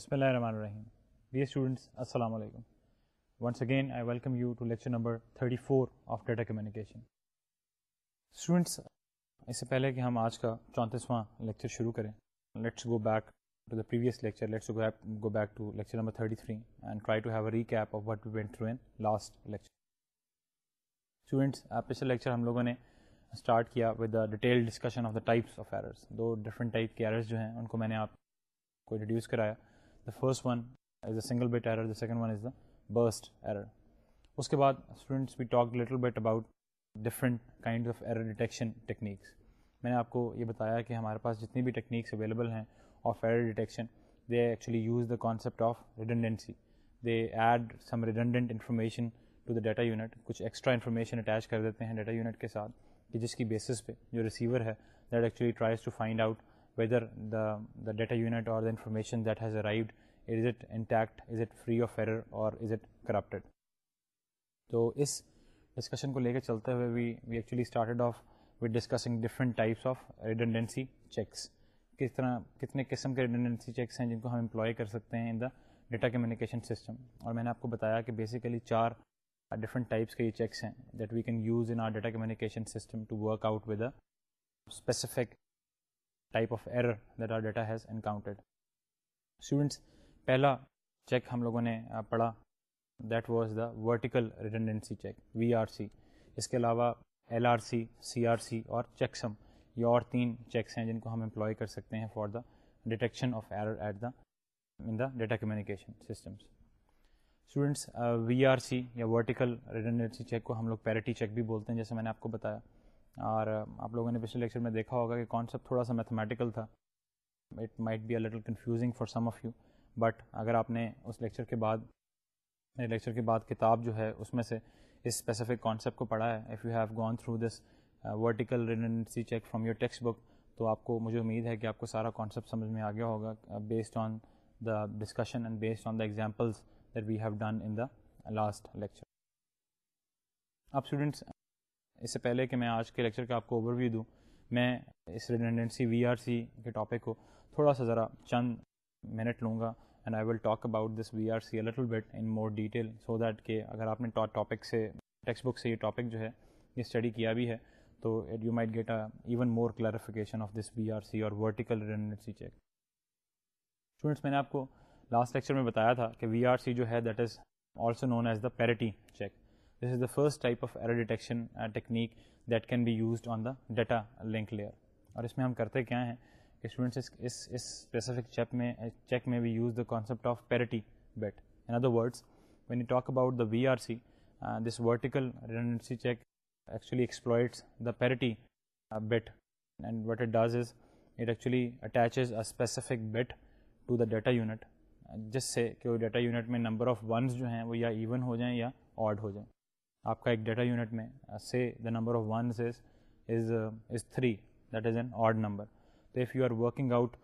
بسم اللہ الرحمن الرحیم ڈیئر اسٹوڈنٹس السلام علیکم once again I welcome you to lecture number 34 four of data communication students اس سے پہلے کہ ہم آج کا چونتیسواں لیکچر شروع کریں let's go back to the previous lecture let's go back to lecture number 33 three and try to have a recap of what we went through in last lecture students پچھلے لیکچر ہم لوگوں نے start کیا with the detail discussion of the types of errors دو different type کے errors جو ہیں ان کو میں نے آپ کو انٹروڈیوس کرایا the first one is the single bit error second one is the burst error اس کے بعد students we talk little bit about different kind of error detection techniques میں نے آپ کو یہ بتایا کہ ہمارے پاس جتنی بھی ٹیکنیکس اویلیبل ہیں of error detection they I actually use the concept of redundancy they add some redundant information to the data unit کچھ ایکسٹرا انفارمیشن اٹیچ کر دیتے ہیں ڈیٹا یونٹ کے ساتھ کہ جس کی بیسس پہ جو ریسیور ہے that actually tries to find out whether the data unit اور از اٹ کرپٹیڈ تو اس ڈسکشن کو لے کے چلتے ہوئے کتنے قسم کے جن کو ہم امپلائی کر سکتے ہیں in the data communication system اور میں نے آپ کو بتایا کہ بیسیکلی چار ڈفرنٹ ٹائپس کے یہ چیکس ہیں that we can use in our data communication system to work out with specific type of error that our data has encountered students پہلا چیک ہم لوگوں نے پڑھا that was the vertical ورٹیکلسی check V R C اس کے علاوہ L R C C R C اور checksum یہ اور تین چیکس ہیں جن کو ہم امپلائی کر سکتے ہیں for the detection of error at the in the data communication systems students V R C یا ورٹیکل ورٹیکلسی چیک کو ہم لوگ پیرٹی چیک بھی بولتے ہیں جیسے میں نے آپ کو بتایا اور آپ لوگوں نے پچھلے لیکچر میں دیکھا ہوگا کہ کانسیپٹ تھوڑا سا میتھمیٹیکل تھا it might be a little confusing for some of you but اگر آپ نے اس لیکچر کے بعد میرے لیکچر کے بعد کتاب جو ہے اس میں سے اس اسپیسیفک کانسیپٹ کو پڑھا ہے if you have gone through this vertical redundancy check from your text book تو آپ کو مجھے امید ہے کہ آپ کو سارا کانسیپٹ سمجھ میں آ گیا ہوگا based on the discussion and based on the examples that we have done in the last lecture اب اسٹوڈنٹس اس سے پہلے کہ میں آج کے لیکچر کا آپ کو اوور ویو دوں میں اس ریٹنڈنسی وی آر سی کے ٹاپک کو تھوڑا سا ذرا چند منٹ لوں گا and I will talk about this V R C little bit in more detail so that کہ اگر آپ نے ٹاپک سے ٹیکسٹ بک سے یہ ٹاپک جو ہے یہ اسٹڈی کیا بھی ہے تو you might get a even more clarification of this V R C اور ورٹیکل ریڈنڈنسی چیک اسٹوڈنٹس میں نے آپ کو لاسٹ لیکچر میں بتایا تھا کہ وی آر سی جو ہے that is also known as the parity check this is the first type of error detection technique that can be used on the data link layer اور اس میں ہم کرتے کیا ہیں کہ اسٹوڈنٹس اس اس اسپیسیفک چیپ میں چیک میں we use the concept of parity bit in other words when you talk about the V R C this vertical redundancy check actually exploits the parity bit and what it does is it actually attaches a specific bit to the data unit جس سے کہ وہ data unit میں number of ones جو ہیں وہ یا even ہو جائیں یا آڈ ہو جائیں آپ کا ایک ڈیٹا یونٹ میں سے the number of is is is three that is an odd number تو if you are working out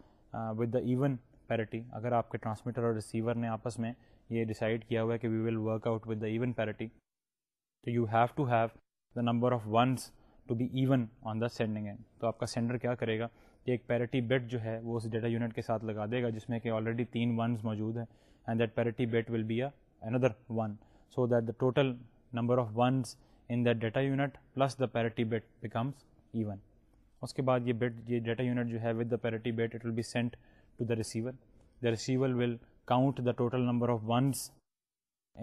with the even parity اگر آپ کے ٹرانسمیٹر اور ریسیور نے آپس میں یہ ڈیسائڈ کیا ہوا ہے کہ we will work out with the even parity تو you have to have the number of ones to be even on the sending end تو آپ کا سینڈر کیا کرے گا کہ ایک پیرٹی بیٹ جو ہے وہ اس ڈیٹا یونٹ کے ساتھ لگا دے گا جس میں کہ آلریڈی تین ونز موجود ہیں and that parity bit will be a اندر one so that the total number of ones in data unit plus the parity bit becomes even اس کے بعد یہ یہ ڈیٹا یونٹ جو ہے with the parity bit it will be sent to the the receiver receiver will count the total number of ones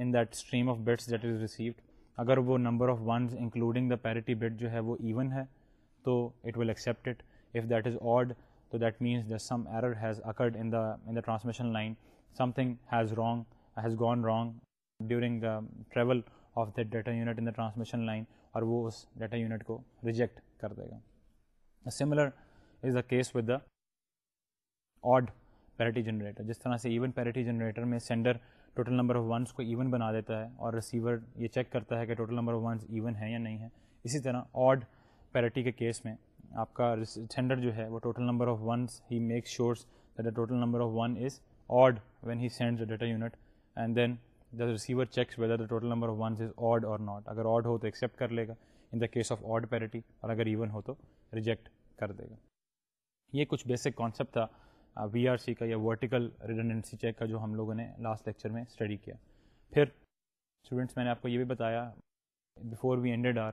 in that that stream of is received اگر وہ number of including the parity جو ہے وہ even ہے تو it will accept it if that is odd تو that means that some error has occurred in the in the transmission line something has wrong has gone wrong during the travel of that data unit in the transmission line اور وہ اس data unit کو reject کر دے گا similar is the case with the odd parity generator جس طرح سے ایون پیرٹی جنریٹر میں sender total number of ones کو ایون بنا دیتا ہے اور ریسیور یہ چیک کرتا ہے کہ total number of ones even ہے یا نہیں ہے اسی طرح آڈ پیرٹی کے کیس میں آپ کا سینڈر جو ہے وہ total number of ones he make شیورس that the total number of one is odd when he sends data unit and then receiver checks whether the total number of ones is odd or not اگر odd ہو تو accept کر لے گا in the case of odd parity اور اگر even ہو تو ریجیکٹ کر دے گا یہ کچھ بیسک کانسیپٹ تھا وی آر سی کا یا ورٹیکل ریڈنڈنسی چیک کا جو ہم لوگوں نے لاسٹ لیکچر میں اسٹڈی کیا پھر اسٹوڈینٹس میں نے آپ کو یہ بھی بتایا before we ended our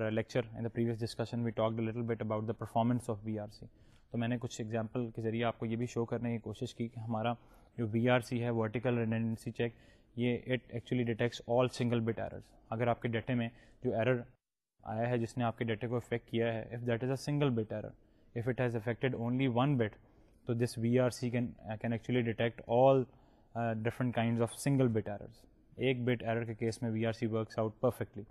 our lecture in the previous discussion we talk little bit about the performance of V R C تو میں نے کچھ ایگزامپل کے ذریعے آپ کو یہ بھی شو کرنے کی کوشش کی کہ ہمارا جو وی آر سی ہے ورٹیکل ریڈنڈنسی چیک یہ it actually detects all single bit error اگر آپ کے ڈیٹے میں جو ایرر آیا ہے جس نے آپ کے ڈیٹے کو افیکٹ کیا ہے if that is a single bit error if it has affected only one bit تو this V R C can can actually detect all different kinds of single bit errors ایک بٹ ایرر کے case میں V R C works out perfectly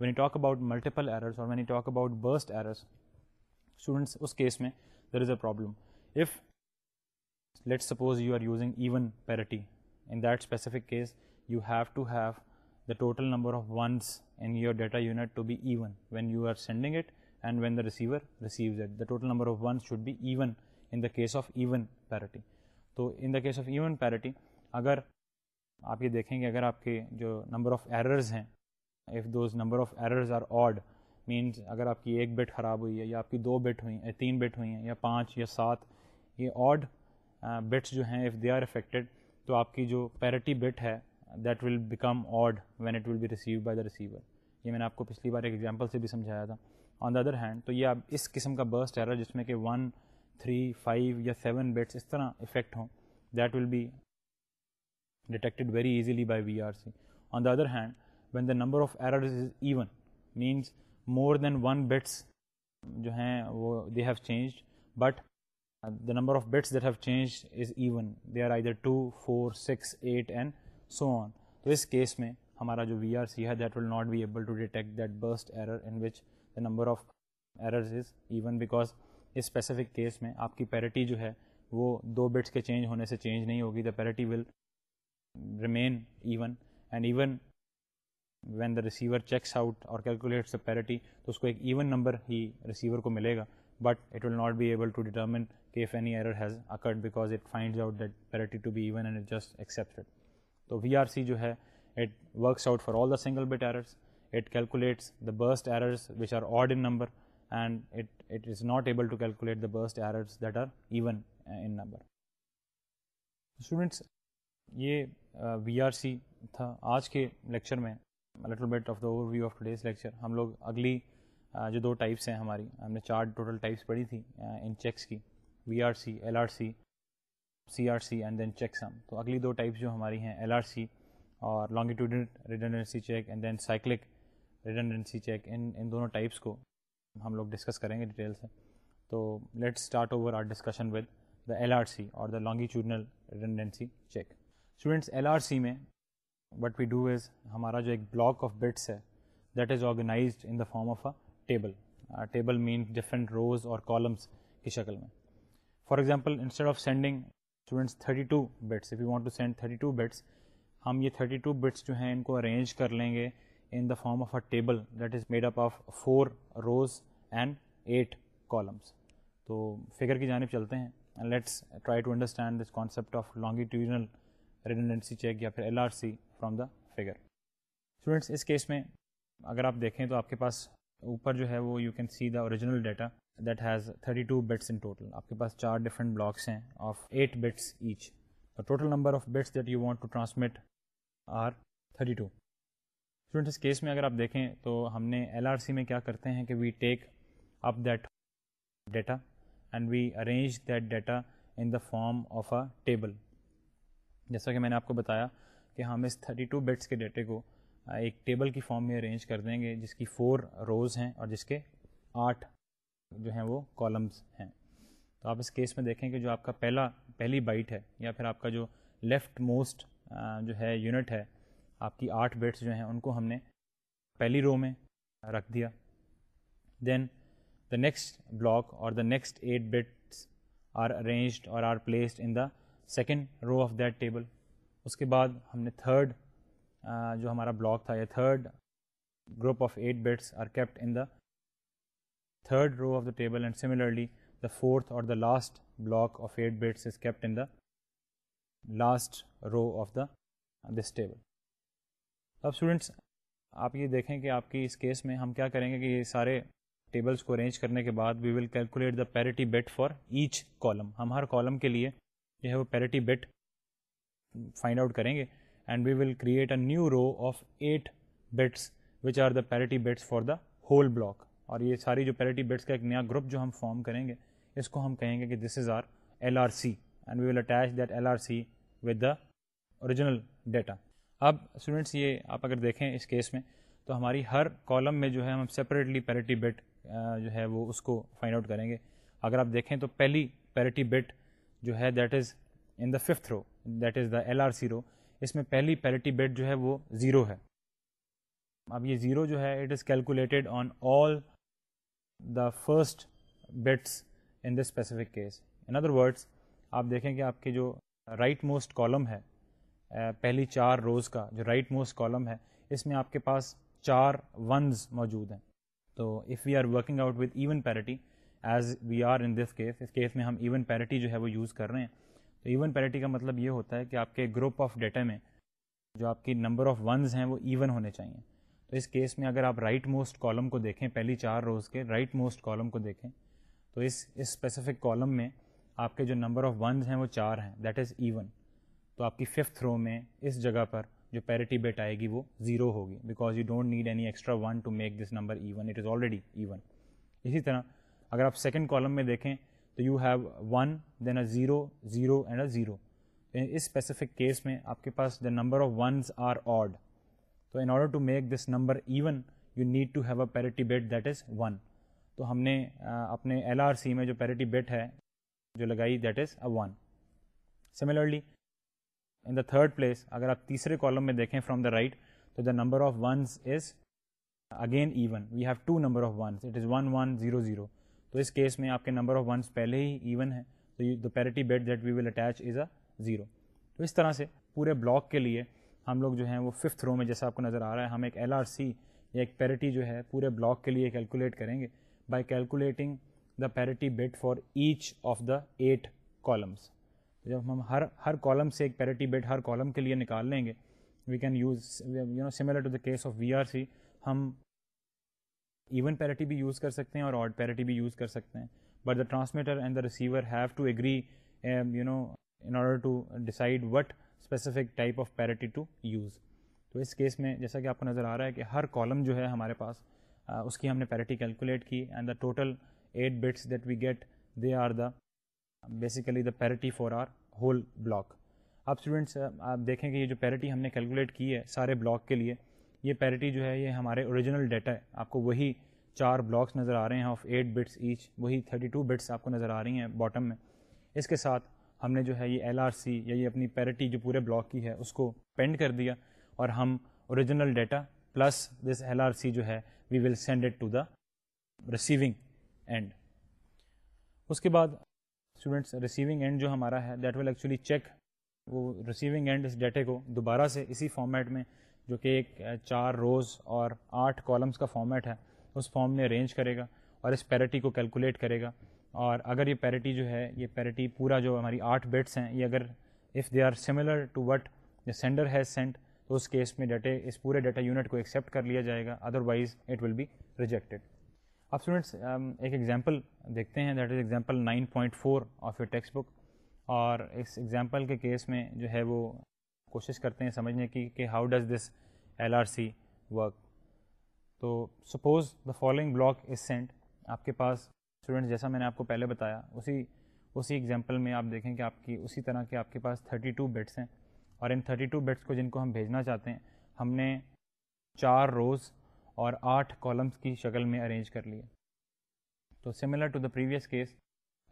when you talk about multiple errors اور when you talk about burst errors students اس case میں there is a problem if let suppose you are using even parity in that specific case you have to have the total number of ones in your data unit to be even when you are sending it and when the receiver total number of ones should be even in the case of even parity تو in the case of even parity اگر آپ یہ دیکھیں کہ اگر آپ کے جو نمبر آف ایررز ہیں آڈ مینس اگر آپ کی ایک بیٹ خراب ہوئی ہے یا آپ کی دو بیٹ ہوئی تین بیٹ ہوئیں یا پانچ یا سات یہ آڈ بٹس جو ہیں اف دے آر افیکٹڈ تو آپ کی جو پیرٹی بٹ ہے that will become odd when it will be receive by the receiver یہ میں نے آپ کو پچھلی بار ایک ایگزامپل سے بھی سمجھایا تھا آن دا ادر ہینڈ تو یہ آپ اس قسم کا برسٹ ایرر جس میں کہ ون تھری فائیو یا سیون بٹس اس طرح افیکٹ ہوں that will be detected very easily by V R C on the other hand when the number of error even means more than one bits جو ہیں وہ they have change but the number of bits that have change is even they are either two four six eight and so on تو اس case میں ہمارا جو V R C that will not be able to that burst error in which the number of errors is even because اس specific case میں آپ کی parity جو ہے وہ دو بٹس کے چینج ہونے سے چینج نہیں ہوگی the parity will remain even and even when the receiver checks out اور کیلکولیٹس دا پیرٹی تو اس کو ایک ایون نمبر ہی ریسیور کو ملے گا but it will not be able to determine کہ any error has occurred because it finds out that parity to be even and it just accepted تو وی آر سی جو ہے it works out for all the single bit errors it calculates the burst errors which are odd in number and it it is not able to calculate the burst that are even in number students یہ V R C تھا آج کے lecture میں little bit of the overview of today's lecture ہم لوگ اگلی uh, جو دو types ہیں ہماری ہم نے چار ٹوٹل ٹائپس پڑھی تھی ان uh, چیکس کی V R C L R C C R C and then checksum تو اگلی دو ٹائپس جو ہماری ہیں ایل آر سی اور redundancy check and then cyclic redundancy check ان ان دونوں ٹائپس کو ہم لوگ ڈسکس کریں گے ڈیٹیل سے تو let start over our discussion with the L R C اور the redundancy check students L R C میں وٹ وی ڈو از ہمارا جو ایک بلاک آف بٹس ہے that is organized in the form of a table table different rows اور columns کی شکل میں for example instead of students thirty two bits if you want to send thirty two bits ہم یہ thirty two bits جو ہیں ان کو ارینج کر لیں گے in the form of a table that is made up of four rows and eight columns تو فگر کی جانب چلتے ہیں let's try to understand this concept of longitudinal redundancy check یا پھر L R C from the figure students اس case میں اگر آپ دیکھیں تو آپ کے پاس اوپر جو ہے وہ you can see the original data that has 32 two bits in total آپ کے پاس چار ڈفرنٹ بلاکس ہیں of eight bits each total number of bits that you want to to transmit are 32 bits case میں اگر آپ دیکھیں تو ہم نے ایل آر سی میں کیا کرتے ہیں کہ we take up that data and we arrange that data in the form of a table جیسا کہ میں نے آپ کو بتایا کہ ہم اس 32 ٹو بٹس کے ڈیٹے کو ایک ٹیبل کی فارم میں ارینج کر دیں گے جس کی فور روز ہیں اور جس کے آٹھ جو ہیں وہ کالمز ہیں تو آپ اس کیس میں دیکھیں کہ جو آپ کا پہلا پہلی بائٹ ہے یا پھر آپ کا جو لیفٹ موسٹ جو ہے یونٹ ہے آپ کی آٹھ بیٹس جو ہیں ان کو ہم نے پہلی رو میں رکھ دیا دین دا نیکسٹ بلاک اور the next eight bits are arranged اور are placed in the second row of that table اس کے بعد ہم نے تھرڈ جو ہمارا بلاک تھا یا third group of eight bits are kept in the third row of the table and similarly the fourth اور the last block of eight bits is kept in the last row of the this table اب students آپ یہ دیکھیں کہ آپ کی اس case میں ہم کیا کریں گے کہ یہ سارے ٹیبلس کو ارینج کرنے کے بعد we will calculate the parity bit for each column ہم ہر کالم کے لیے جو ہے وہ پیرٹی بیٹ فائنڈ آؤٹ کریں گے and we will create a new row of eight bits which are the parity bits for the whole block اور یہ ساری جو پیرٹی بٹس کا ایک نیا گروپ جو ہم فارم کریں گے اس کو ہم کہیں گے کہ this is our L R C and we will attach that L R C with the original data اب اسٹوڈنٹس یہ آپ اگر دیکھیں اس کیس میں تو ہماری ہر کالم میں جو ہے ہم سپریٹلی پیرٹی بٹ جو ہے وہ اس کو فائنڈ آؤٹ کریں گے اگر آپ دیکھیں تو پہلی پیرٹی بٹ جو ہے that is in the fifth row that is the L R C row اس میں پہلی پیرٹی بٹ جو ہے وہ زیرو ہے اب یہ زیرو جو ہے it is calculated on all the first bits in this specific case in other words آپ دیکھیں کہ آپ کے جو رائٹ موسٹ کالم ہے پہلی چار روز کا جو رائٹ موسٹ کالم ہے اس میں آپ کے پاس چار ونز موجود ہیں تو if we are working out with even parity as we are in this case اس کیس میں ہم ایون پیرٹی جو ہے وہ یوز کر رہے ہیں تو ایون پیرٹی کا مطلب یہ ہوتا ہے کہ آپ کے گروپ آف ڈیٹا میں جو آپ کی نمبر آف ونز ہیں وہ ایون ہونے چاہئیں تو اس کیس میں اگر آپ رائٹ موسٹ کالم کو دیکھیں پہلی چار روز کے رائٹ موسٹ کالم کو دیکھیں تو اس اسپیسیفک کالم میں آپ کے جو نمبر آف ونز ہیں وہ چار ہیں دیٹ از ایون تو آپ کی ففتھ رو میں اس جگہ پر جو پیرٹی بیٹ آئے گی وہ زیرو ہوگی because you don't need any extra one to make this number even it is already even اسی طرح اگر آپ سیکنڈ کالم میں دیکھیں تو you have one then a zero zero and a zero اس اسپیسیفک کیس میں آپ کے پاس the number of ones are odd تو in order to make this number even you need to have a parity bit that is one تو ہم نے اپنے ایل آر سی میں جو پیرٹی بیٹ ہے جو لگائی that is a one similarly in the third place اگر آپ تیسرے کالم میں دیکھیں فرام دا رائٹ تو the number of ones is again even we have two number of ones it is one one zero zero تو اس case میں آپ کے نمبر آف ونس پہلے ہی ایون ہے تو the parity bit that we will attach is a zero تو اس طرح سے پورے بلاک کے لیے ہم لوگ جو ہیں وہ ففتھ رو میں جیسا آپ کو نظر آ رہا ہے ہم ایک ایل آر سی یا ایک پیرٹی جو ہے پورے بلاک کے لیے کیلکولیٹ کریں گے by calculating the parity bit for each of the eight columns جب ہم ہر ہر کالم سے ایک پیرٹی بٹ ہر کالم کے لیے نکال لیں گے we can use you know similar to the case of V R C ہم ایون پیرٹی بھی یوز کر سکتے ہیں اور آڈ پیرٹی بھی یوز کر سکتے ہیں but the transmitter and the receiver have to agree you know in order to decide what specific type of parity to use تو اس کیس میں جیسا کہ آپ کو نظر آ رہا ہے کہ ہر کالم جو ہے ہمارے پاس اس کی ہم نے پیرٹی کیلکولیٹ کی and the total eight bits that we get they are the basically the parity for our whole block اب اسٹوڈنٹس آپ دیکھیں کہ یہ جو پیرٹی ہم نے کیلکولیٹ کی ہے سارے بلاک کے لیے یہ پیرٹی جو ہے یہ ہمارے اوریجنل ڈیٹا ہے آپ کو وہی چار بلاکس نظر آ رہے ہیں آف ایٹ بٹس ایچ وہی تھرٹی ٹو بٹس آپ کو نظر آ رہی ہیں باٹم میں اس کے ساتھ ہم نے جو ہے یہ ایل آر سی یا یہ اپنی پیرٹی جو پورے بلاک کی ہے اس کو پینڈ کر دیا اور ہم original data plus this L R C جو ہے we will send it to the receiving end اس کے بعد اسٹوڈنٹس ریسیونگ اینڈ جو ہمارا ہے دیٹ ول ایکچولی چیک وہ ریسیونگ اینڈ اس ڈیٹے کو دوبارہ سے اسی فارمیٹ میں جو کہ ایک چار روز اور آٹھ کالمس کا فارمیٹ ہے اس فارم میں ارینج کرے گا اور اس پیرٹی کو کیلکولیٹ کرے گا اور اگر یہ پیرٹی جو ہے یہ پیرٹی پورا جو ہماری آٹھ بٹس ہیں یہ اگر if they are similar to what the sender has sent تو اس کیس میں ڈیٹے اس پورے ڈیٹا یونٹ کو ایکسیپٹ کر لیا جائے گا otherwise it will be rejected اب اسٹوڈنٹس ایک ایگزامپل دیکھتے ہیں that is example nine point four of your text book اور اس ایگزامپل کے کیس میں جو ہے وہ کوشش کرتے ہیں سمجھنے کی کہ how does this L R C work تو suppose the following block is sent آپ کے پاس اسٹوڈینٹس جیسا میں نے آپ کو پہلے بتایا اسی اسی ایگزامپل میں آپ دیکھیں کہ آپ کی اسی طرح کے آپ کے پاس 32 ٹو بیڈس ہیں اور ان 32 ٹو بیڈس کو جن کو ہم بھیجنا چاہتے ہیں ہم نے چار روز اور آٹھ کالمس کی شکل میں ارینج کر لیے تو similar to the previous case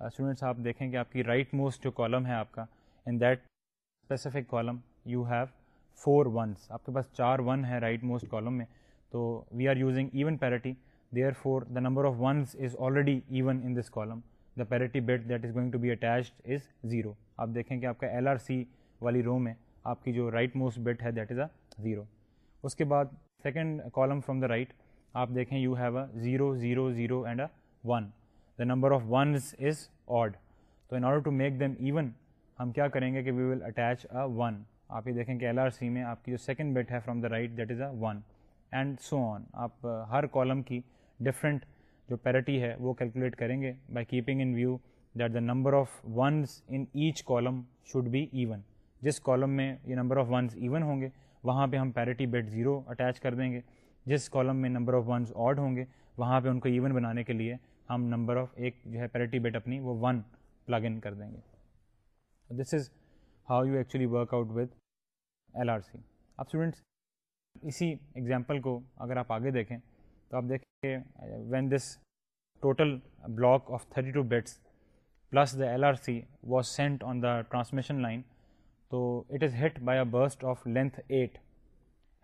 students آپ دیکھیں کہ آپ کی رائٹ موسٹ جو کالم ہے آپ کا in that specific column you have four ones آپ کے پاس چار ون ہے رائٹ موسٹ کالم میں تو وی are using even parity therefore the number of ones is already even in this column the parity bit that is going to be attached is zero آپ دیکھیں کہ آپ کا L R C والی row میں آپ کی جو رائٹ موسٹ بٹ ہے دیٹ از اے زیرو اس کے بعد second column from the right آپ دیکھیں you have a zero zero zero and a one the number of ones is odd تو in order to make them even ہم کیا کریں گے کہ we will attach a one آپ یہ دیکھیں کہ ایل آر سی میں آپ کی جو سیکنڈ بٹ ہے from the right that is a one and so on آپ ہر کالم کی ڈفرینٹ جو پیرٹی ہے وہ کیلکولیٹ کریں گے by keeping in view that the number of ones in each column should be even جس کالم میں یہ نمبر آف ونز ایون ہوں گے وہاں پہ ہم پیرٹی بیٹ زیرو اٹیچ کر دیں گے جس کالم میں نمبر آف ونز آڈ ہوں گے وہاں پہ ان کو ایون بنانے کے لیے ہم نمبر آف ایک جو ہے پیرٹی بیٹ اپنی وہ ون پلگ ان کر دیں گے this is how you actually work out with L R C اب اسٹوڈنٹس اسی ایگزامپل کو اگر آپ آگے دیکھیں تو آپ دیکھیں کہ when this total block of thirty two bits plus the L R C was sent on the transmission line تو it is hit by a burst of length eight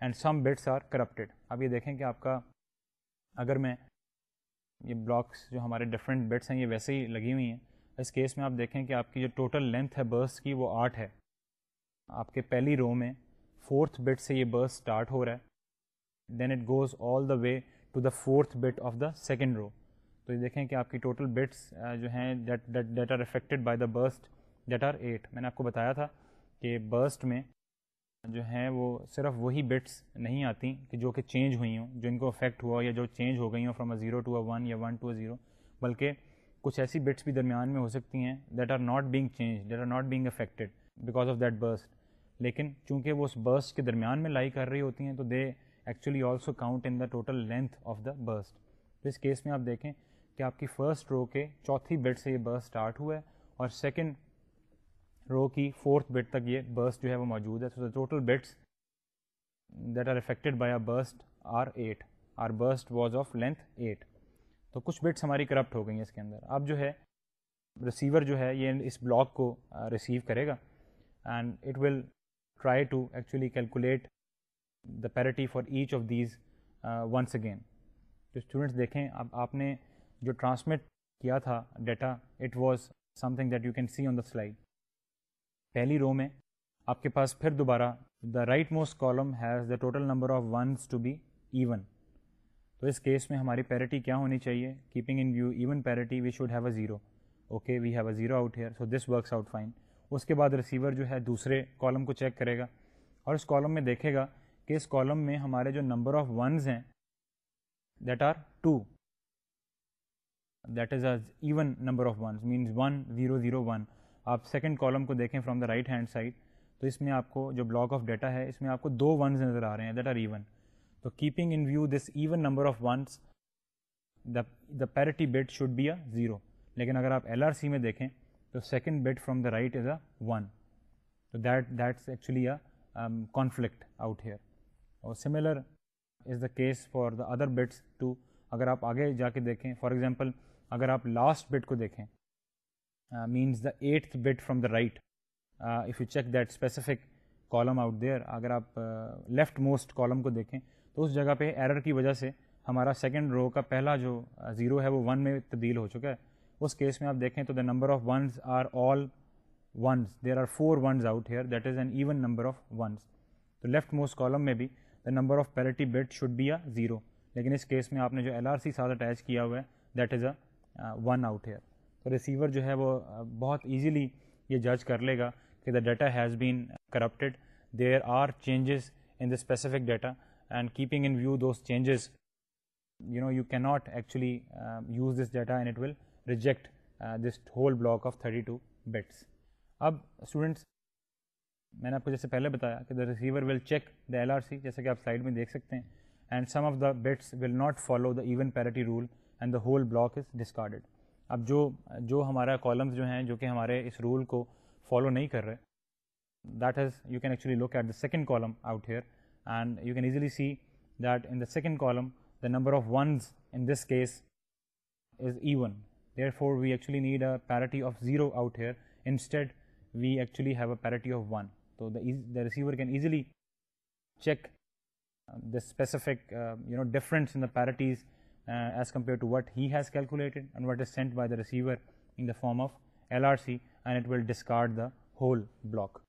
and some bits are corrupted آپ یہ دیکھیں کہ آپ کا اگر میں یہ بلاکس جو ہمارے ڈفرینٹ بیڈس ہیں یہ ویسے ہی لگی ہوئی ہیں اس کیس میں آپ دیکھیں کہ آپ کی جو ٹوٹل لینتھ ہے برس کی وہ آٹھ ہے آپ کے پہلی رو میں فورتھ بیڈ سے یہ برس اسٹارٹ ہو رہا ہے then it goes all the way to the fourth bit of the second row تو یہ دیکھیں کہ آپ کی ٹوٹل بٹس جو ہیں that are affected by the burst that are eight میں نے آپ کو بتایا تھا کہ برسٹ میں جو ہیں وہ صرف وہی بٹس نہیں آتی کہ جو کہ چینج ہوئی ہوں جو ان کو افیکٹ ہوا یا جو چینج ہو گئی ہوں from a zero to a one یا ون ٹو اے زیرو بلکہ کچھ ایسی بٹس بھی درمیان میں ہو سکتی ہیں that are not being change that are not being affected because of that burst لیکن چونکہ وہ اس برسٹ کے درمیان میں لائی کر رہی ہوتی ہیں تو they actually also count in the total length of the burst تو اس کیس میں آپ دیکھیں کہ آپ کی فرسٹ رو کے چوتھی بیڈ سے یہ برس اسٹارٹ ہوا ہے اور سیکنڈ رو کی فورتھ بیڈ تک یہ برس جو ہے وہ موجود ہے so the total bits that are affected by a burst are eight are burst was of length eight تو کچھ بٹس ہماری کرپٹ ہو گئی ہیں اس کے اندر اب جو ہے ریسیور جو ہے یہ اس بلاک کو ریسیو uh, کرے گا and it will try to actually calculate parity for each of these ones again جو اسٹوڈنٹس دیکھیں آپ نے جو ٹرانسمٹ کیا تھا data it was something that you can see on the slide پہلی رو میں آپ کے پاس پھر دوبارہ the right most column has the total number of ones to be even تو اس کیس میں ہماری پیرٹی کیا ہونی چاہیے keeping in view even parity we should have a zero okay we have a zero out here so this works out fine اس کے بعد ریسیور جو ہے دوسرے کالم کو چیک کرے گا اور اس کالم میں دیکھے گا کہ اس کالم میں ہمارے جو نمبر آف ونز ہیں that are two that is is even number of ones means one zero zero one آپ سیکنڈ کالم کو دیکھیں from the right hand side تو اس میں آپ کو جو بلاک آف ڈیٹا ہے اس میں آپ کو دو ونز نظر آ رہے ہیں دیٹ آر ایون تو keeping in view this even number of ones the the parity bit should be a zero لیکن اگر آپ ایل آر سی میں دیکھیں تو second bit from the right is a one تو that that's actually a conflict out here اور similar is the case for the other bits too اگر آپ آگے جا کے دیکھیں فار ایگزامپل اگر آپ لاسٹ بٹ کو دیکھیں means the eight bit from the right if you check that specific column out there اگر آپ لیفٹ موسٹ کالم کو دیکھیں تو اس جگہ پہ ایرر کی وجہ سے ہمارا سیکنڈ رو کا پہلا جو زیرو ہے وہ ون میں تبدیل ہو چکا ہے اس کیس میں آپ دیکھیں تو the number of ones are all ones there are four ones out here that is an even number of ones تو لیفٹ موسٹ کالم میں بھی the number of parity bit should be a zero لیکن اس case میں آپ نے جو L R C ساتھ اٹیچ کیا ہوا ہے that is a one out here تو ریسیور جو ہے وہ بہت ایزیلی یہ جج کر لے گا کہ the data has been corrupted there are changes in the specific data and keeping in view those changes you know you not actually use this data and it will reject this whole block of thirty two bits اب students میں نے آپ کو جیسے پہلے بتایا کہ the receiver will check the L R C جیسے کہ آپ سلائڈ میں دیکھ سکتے ہیں and some of the bits will not follow the even parity rule and the whole block is discarded اب جو جو ہمارا کالمز جو ہیں جو کہ ہمارے اس رول کو فالو نہیں کر رہے that has you can actually look at the second column out here and you can easily see that in the second column the number of ones in this case is even therefore we actually need a parity of zero out here instead we actually have a parity of one So the receiver can easily check um, the specific um, difference in the parities uh, as compared to what he has calculated and what is sent by the receiver in the form of LRC, and it will discard the whole block.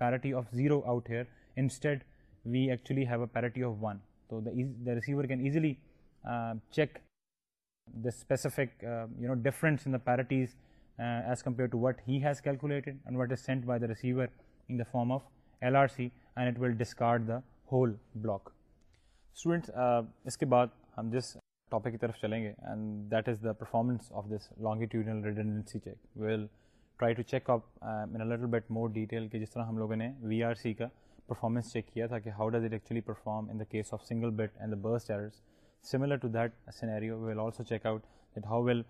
Parity of 0 out here, instead we actually have a parity of 1. So the receiver can easily um, check the specific difference in the parities uh, as compared to what he has calculated and what is sent by the receiver the form of L R C and it will discard the whole block students اس کے بعد ہم جس topic کی طرف چلیں گے and that is the performance of this longitudinal redundancy bit more detail کہ جس طرح ہم لوگوں نے وی آر سی کا پرفارمنس چیک کیا تھا کہ how does it actually perform in the case of single bit and similar to that scenario will also check out how will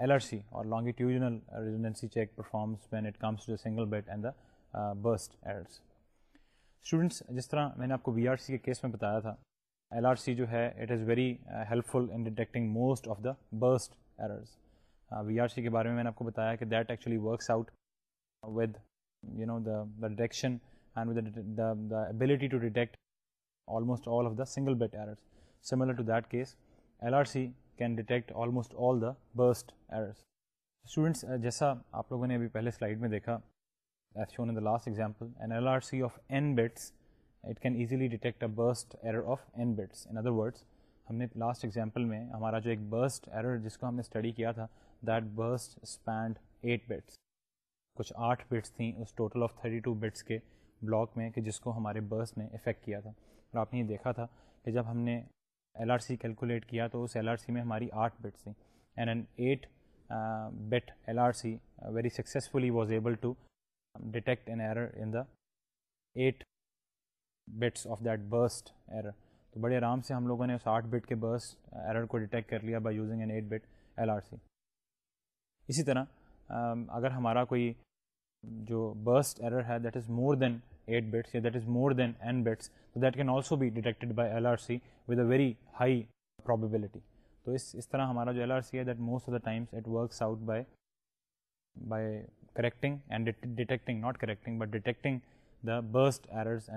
L R C اور لانگیٹیوژلسی check performs bed and the burst students جس طرح میں نے آپ کو V R C کے case میں بتایا تھا ایل آر سی جو ہے it is very full in detecting most of the burst V R C کے بارے میں میں نے آپ کو بتایا کہ that actually works the single C can detect almost all the burst errors students جیسا آپ لوگوں نے ابھی پہلے سلائڈ میں دیکھا as shown in the last example an L R C of N bits it can easily detect a burst error of N bits in other words ہم نے لاسٹ ایگزامپل میں ہمارا جو ایک برسٹ ایرر جس کو ہم نے اسٹڈی کیا تھا that burst spanned eight bits کچھ آٹھ بٹس تھیں اس total of thirty two bits کے بلاک میں کہ جس کو ہمارے برس نے افیکٹ کیا تھا اور آپ نے یہ دیکھا تھا کہ جب ہم نے ایل آر سی کیلکولیٹ کیا تو اس ایل آر سی میں ہماری آٹھ بٹ تھیں and an eight bit L R C very successfully was able to detect an error in the eight bits of that burst error تو بڑے آرام سے ہم لوگوں نے اس آٹھ بٹ کے برسٹ ایرر کو ڈیٹیکٹ کر لیا by using an eight bit L R C اسی طرح اگر ہمارا کوئی جو برسٹ ایرر ہے that is more than eight bits یا that is more than N bits تو دیٹ کین آلسو بھی detected by C with a very high probability تو اس اس طرح ہمارا جو ایل آر سی ہے that most of the the the times it works out by by correcting correcting and and detecting detecting not not but burst errors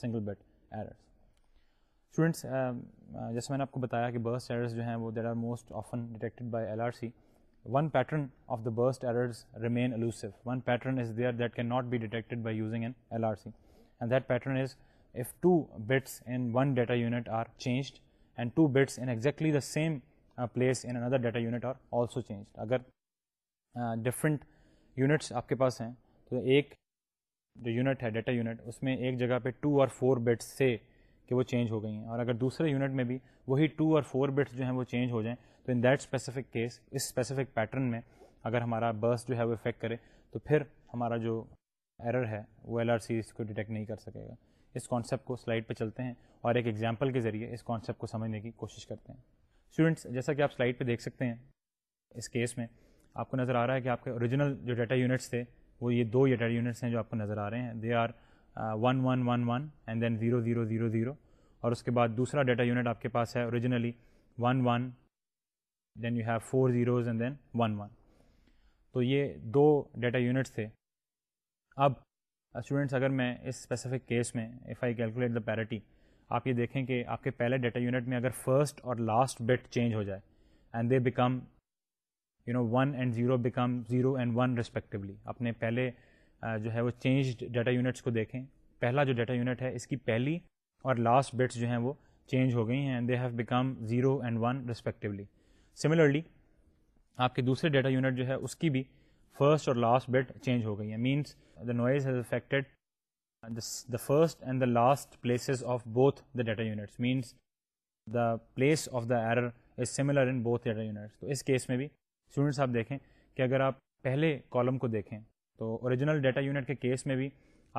single errors students جیسے میں نے آپ کو بتایا کہ برسٹ ایررز جو ہیں وہ that are most often detected by L R C one pattern of the burst errors remain الوسو one pattern is there that can not be detected by using an L R C and that pattern is if two bits in one data unit are change and two bits in exactly the same place in in other data unit are also changed اگر different units آپ کے پاس ہیں تو ایک جو unit ہے data unit اس میں ایک جگہ پہ ٹو اور فور بیڈس سے کہ وہ چینج ہو گئی ہیں اور اگر دوسرے یونٹ میں بھی وہی ٹو اور فور بیڈس جو ہیں وہ چینج ہو جائیں تو ان دیٹ اسپیسیفک کیس اس اسپیسیفک پیٹرن میں اگر ہمارا برس جو ہے وہ افیکٹ کرے تو پھر ہمارا جو ایرر ہے وہ ایل آر سی اس کو ڈیٹیکٹ نہیں کر سکے گا اس کانسیپٹ کو سلائڈ پہ چلتے ہیں اور ایک ایگزامپل کے ذریعے اس کانسیپٹ کو سمجھنے کی کوشش کرتے ہیں اسٹوڈنٹس جیسا کہ آپ سلائڈ پہ دیکھ سکتے ہیں اس کیس میں آپ کو نظر آ رہا ہے کہ آپ کے اوریجنل جو ڈیٹا یونٹس تھے وہ یہ دو یہ ڈیٹا یونٹس ہیں جو آپ کو نظر آ رہے ہیں they are one one one one and then zero zero zero zero اور اس کے بعد دوسرا ڈیٹا یونٹ آپ کے پاس ہے originally one one then you have four zeros and then one one تو یہ دو ڈیٹا یونٹس تھے اب اسٹوڈنٹس اگر میں اس اسپیسیفک کیس میں if I calculate the parity آپ یہ دیکھیں کہ آپ کے پہلے ڈیٹا یونٹ میں اگر فرسٹ اور لاسٹ بٹ چینج ہو جائے and they become you know one and zero become zero and one respectively اپنے پہلے جو ہے وہ چینجڈ ڈیٹا یونٹس کو دیکھیں پہلا جو ڈیٹا یونٹ ہے اس کی پہلی اور لاسٹ بٹس جو ہیں وہ چینج ہو گئی ہیں and they have become zero and one respectively similarly آپ کے دوسرے ڈیٹا یونٹ جو ہے اس کی بھی فرسٹ اور لاسٹ بٹ چینج ہو گئی ہیں means the noise has affected the first and the last places of both the data units means the place of the error is similar in both data units تو اس case میں بھی students آپ دیکھیں کہ اگر آپ پہلے کالم کو دیکھیں تو اوریجنل ڈیٹا یونٹ کے کیس میں بھی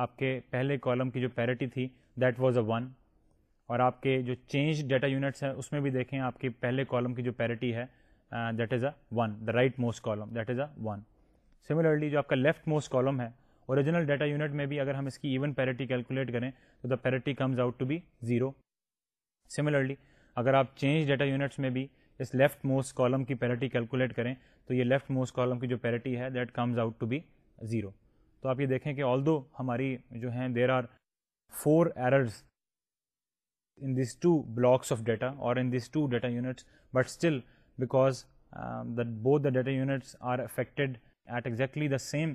آپ کے پہلے کالم کی جو پیرٹی تھی دیٹ واز اے ون اور آپ کے جو چینج ڈیٹا یونٹس ہیں اس میں بھی دیکھیں آپ کی پہلے کالم کی جو پیرٹی ہے that is a one the right most column that is a one similarly جو آپ کا لیفٹ موسٹ کالم ہے اوریجنل ڈیٹا یونٹ میں بھی اگر ہم اس کی ایون پیرٹی کیلکولیٹ کریں تو the parity comes out to be zero similarly اگر آپ چینج ڈیٹا یونٹس میں بھی اس لیفٹ موسٹ کالم کی پیرٹی کیلکولیٹ کریں تو یہ لیفٹ موسٹ کالم کی جو پیرٹی ہے that comes out to be zero تو آپ یہ دیکھیں کہ آل دو ہماری جو ہیں there are four errors in these two blocks of data اور in these two data units but still because both the data units are affected at exactly the same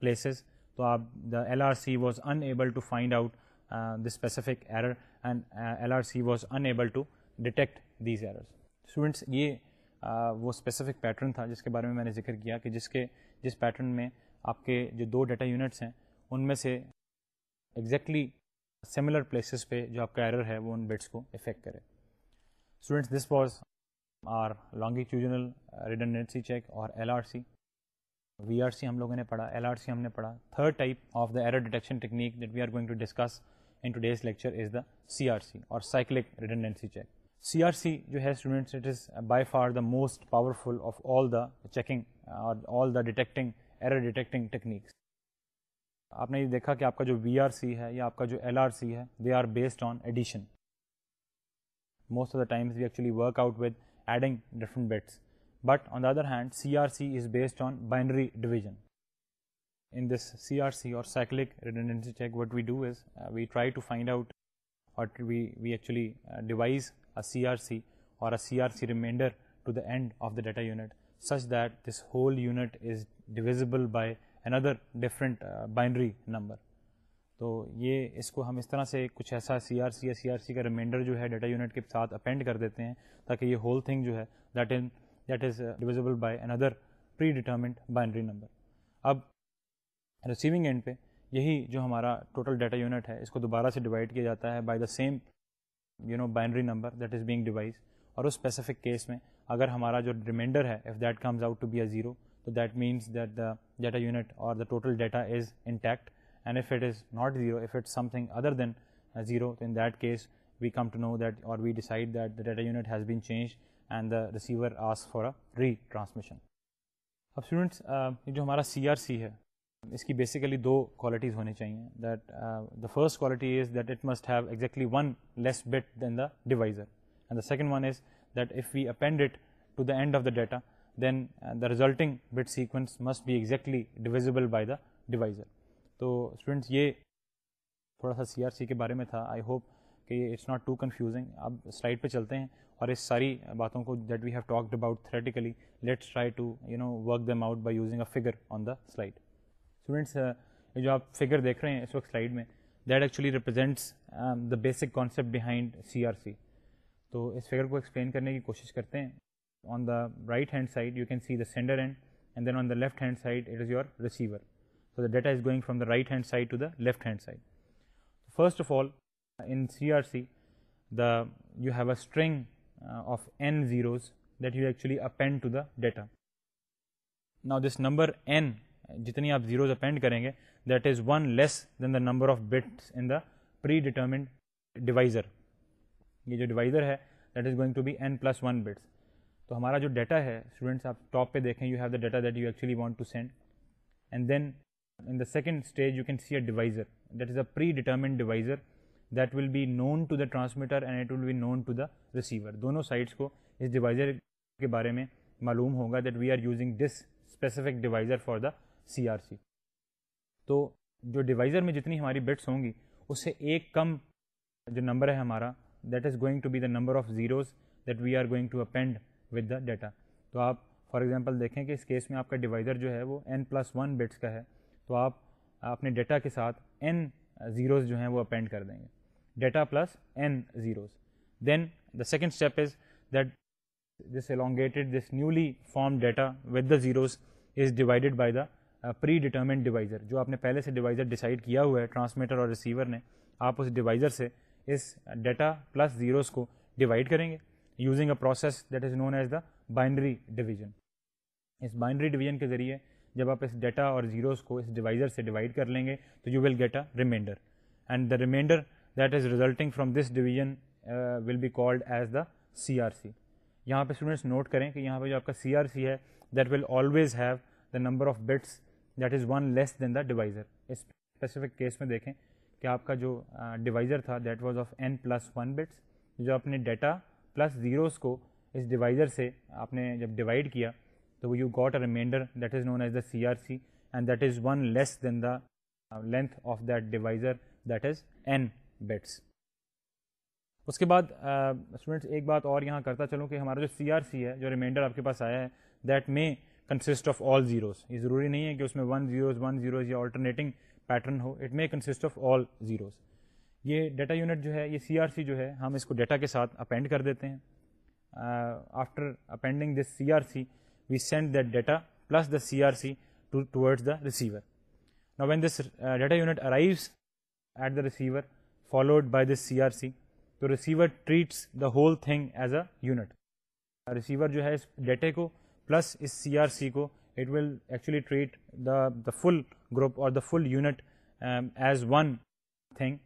places تو آپ the L R C was unable to find out the specific error and L R C was unable to detect these error students یہ وہ specific pattern تھا جس کے بارے میں میں نے ذکر کیا کہ جس کے جس پیٹرن میں آپ کے جو دو ڈیٹا یونٹس ہیں ان میں سے ایگزیکٹلی سملر پلیسز پہ جو آپ کا ایرر ہے وہ ان بٹس کو افیکٹ کرے students this was are redundancy check اور L R C V R C ہم لوگوں نے پڑھا ایل آر سی ہم نے پڑھا third type of the error detection technique that we are going to discuss in today's lecture is the C R C اور cyclic redundancy check C R C جو ہے students it is by far the most powerful of all all the the checking اور detecting error detecting techniques آپ نے یہ دیکھا کہ آپ کا جو وی آر سی ہے یا آپ کا جو ایل آر سی ہے they are based on addition most of the times we actually work out with adding different bits but on the other hand C R C is based on binary division in this C R C اور redundancy check what we we we we do is try to find out actually devise C R C or C C R remainder to the the end of data unit such that this whole unit is divisible by another different binary number تو یہ اس کو ہم اس طرح سے کچھ ایسا سی آر سی یا سی آر سی کا ریمائنڈر جو ہے ڈیٹا یونٹ کے ساتھ اپینڈ کر دیتے ہیں تاکہ یہ ہول تھنگ جو ہے that in that is divisible by another predetermined binary number اب ریسیونگ اینڈ پہ یہی جو ہمارا ٹوٹل ڈیٹا یونٹ ہے اس کو دوبارہ سے ڈیوائڈ کیا جاتا ہے by the same you know binary number that is being devise اور اس اسپیسیفک کیس میں اگر ہمارا جو ریمائنڈر ہے if that comes out to be a zero تو that means that the data unit or the total data is intact and if it is not zero if it something other than zero in that case we come to know that or we decide that the data unit has been change and the receiver آس for a retransmission اب students جو ہمارا سی R C ہے اس کی basically دو qualities ہونی چاہیے that the first quality is that it must have exactly one less bit than the divisor and the second one is that if we append it to the end of the data then the resulting what sequence must be exactly divisible by the divisor تو students یہ تھوڑا سا سی R C کے بارے میں تھا I hope کہ it's not too confusing آپ سلائڈ پہ چلتے ہیں اور اس ساری باتوں کو that we have talk about theoretically let's try to you know work them out by using a figure on the slide students یہ جو آپ فگر دیکھ رہے ہیں اس وقت سلائڈ میں that actually represents the basic concept behind C R C تو اس فگر کو ایکسپلین کرنے کی کوشش کرتے ہیں on the right hand side you can see the sender hand and then on the left hand side it is your receiver so the data is going from the right hand side to the left hand side first of all in you have a string of n zeros that you actually append to the data نا this number N جتنی آپ zeros append کریں گے that is one less than the number of an predetermined یہ جو divisor ہے that is going plus once تو ہمارا جو ڈیٹا ہے اسٹوڈنٹس آپ ٹاپ پہ دیکھیں you have the data that you actually want to send and then in the second stage you can see a divisor that is a predetermined divisor that will be known to the transmitter and it will be known to the receiver دونوں sides کو اس divisor کے بارے میں معلوم ہوگا that we are using this specific divisor for the C R C تو جو ڈیوائزر میں جتنی ہماری بٹس ہوں گی اس سے ایک کم جو نمبر ہے ہمارا that is going to be the number of zeros that we are going to append with the data تو آپ فار ایگزامپل دیکھیں کہ اس کیس میں آپ کا ڈیوائزر جو ہے وہ این پلس ون بٹس کا ہے تو آپ اپنے ڈیٹا کے ساتھ این زیروز جو ہیں وہ اپینڈ کر دیں گے data plus N zeros then the second step is that this elongated this newly form data with the zeros is divided by the predetermined divisor جو آپ نے پہلے سے ڈیوائزر ڈیسائڈ کیا ہوا ہے ٹرانسمیٹر اور ریسیور نے آپ اس ڈیوائزر سے اس ڈیٹا پلس زیروز کو ڈیوائڈ کریں گے using a process that is known as the binary division اس بائنڈری ڈویژن کے ذریعے جب آپ اس ڈیٹا اور زیروز کو اس ڈیوائزر سے ڈیوائڈ کر لیں گے تو you will get a remainder and the remainder that is resulting from this division will be called as the C R C یہاں پہ اسٹوڈنٹس نوٹ کریں کہ یہاں پہ جو آپ کا سی آر سی ہے that will always have the number of bits that is one less than the divisor اس اسپیسیفک کیس میں دیکھیں کہ آپ کا جو ڈیوائزر uh, تھا that was of N plus one bits جو آپ نے ڈیٹا پلس زیروز کو اس ڈیوائزر سے آپ نے جب ڈیوائڈ کیا تو you got a remainder that is known as the C R C and that is one less than the length of that divisor that is N bits اس کے بعد اسٹوڈنٹس uh, ایک بات اور یہاں کرتا چلوں کہ ہمارا جو سی آر سی ہے جو ریمائنڈر آپ کے پاس آیا ہے that may consist of all zeros یہ ضروری نہیں ہے کہ اس میں ون زیروز ون زیروز یا آلٹرنیٹنگ پیٹرن ہو it may consist of all zeros یہ ڈیٹا یونٹ جو ہے یہ سی آر سی جو ہے ہم اس کو ڈیٹا کے ساتھ اپینڈ کر دیتے ہیں after appending this C R C we send that data plus the C R C towards the receiver نا when this data unit arrives at the receiver followed by this C R C تو receiver treats the whole thing as a unit receiver جو ہے اس ڈیٹے کو plus اس C R C کو it will actually treat the the full group اور the full unit as one thing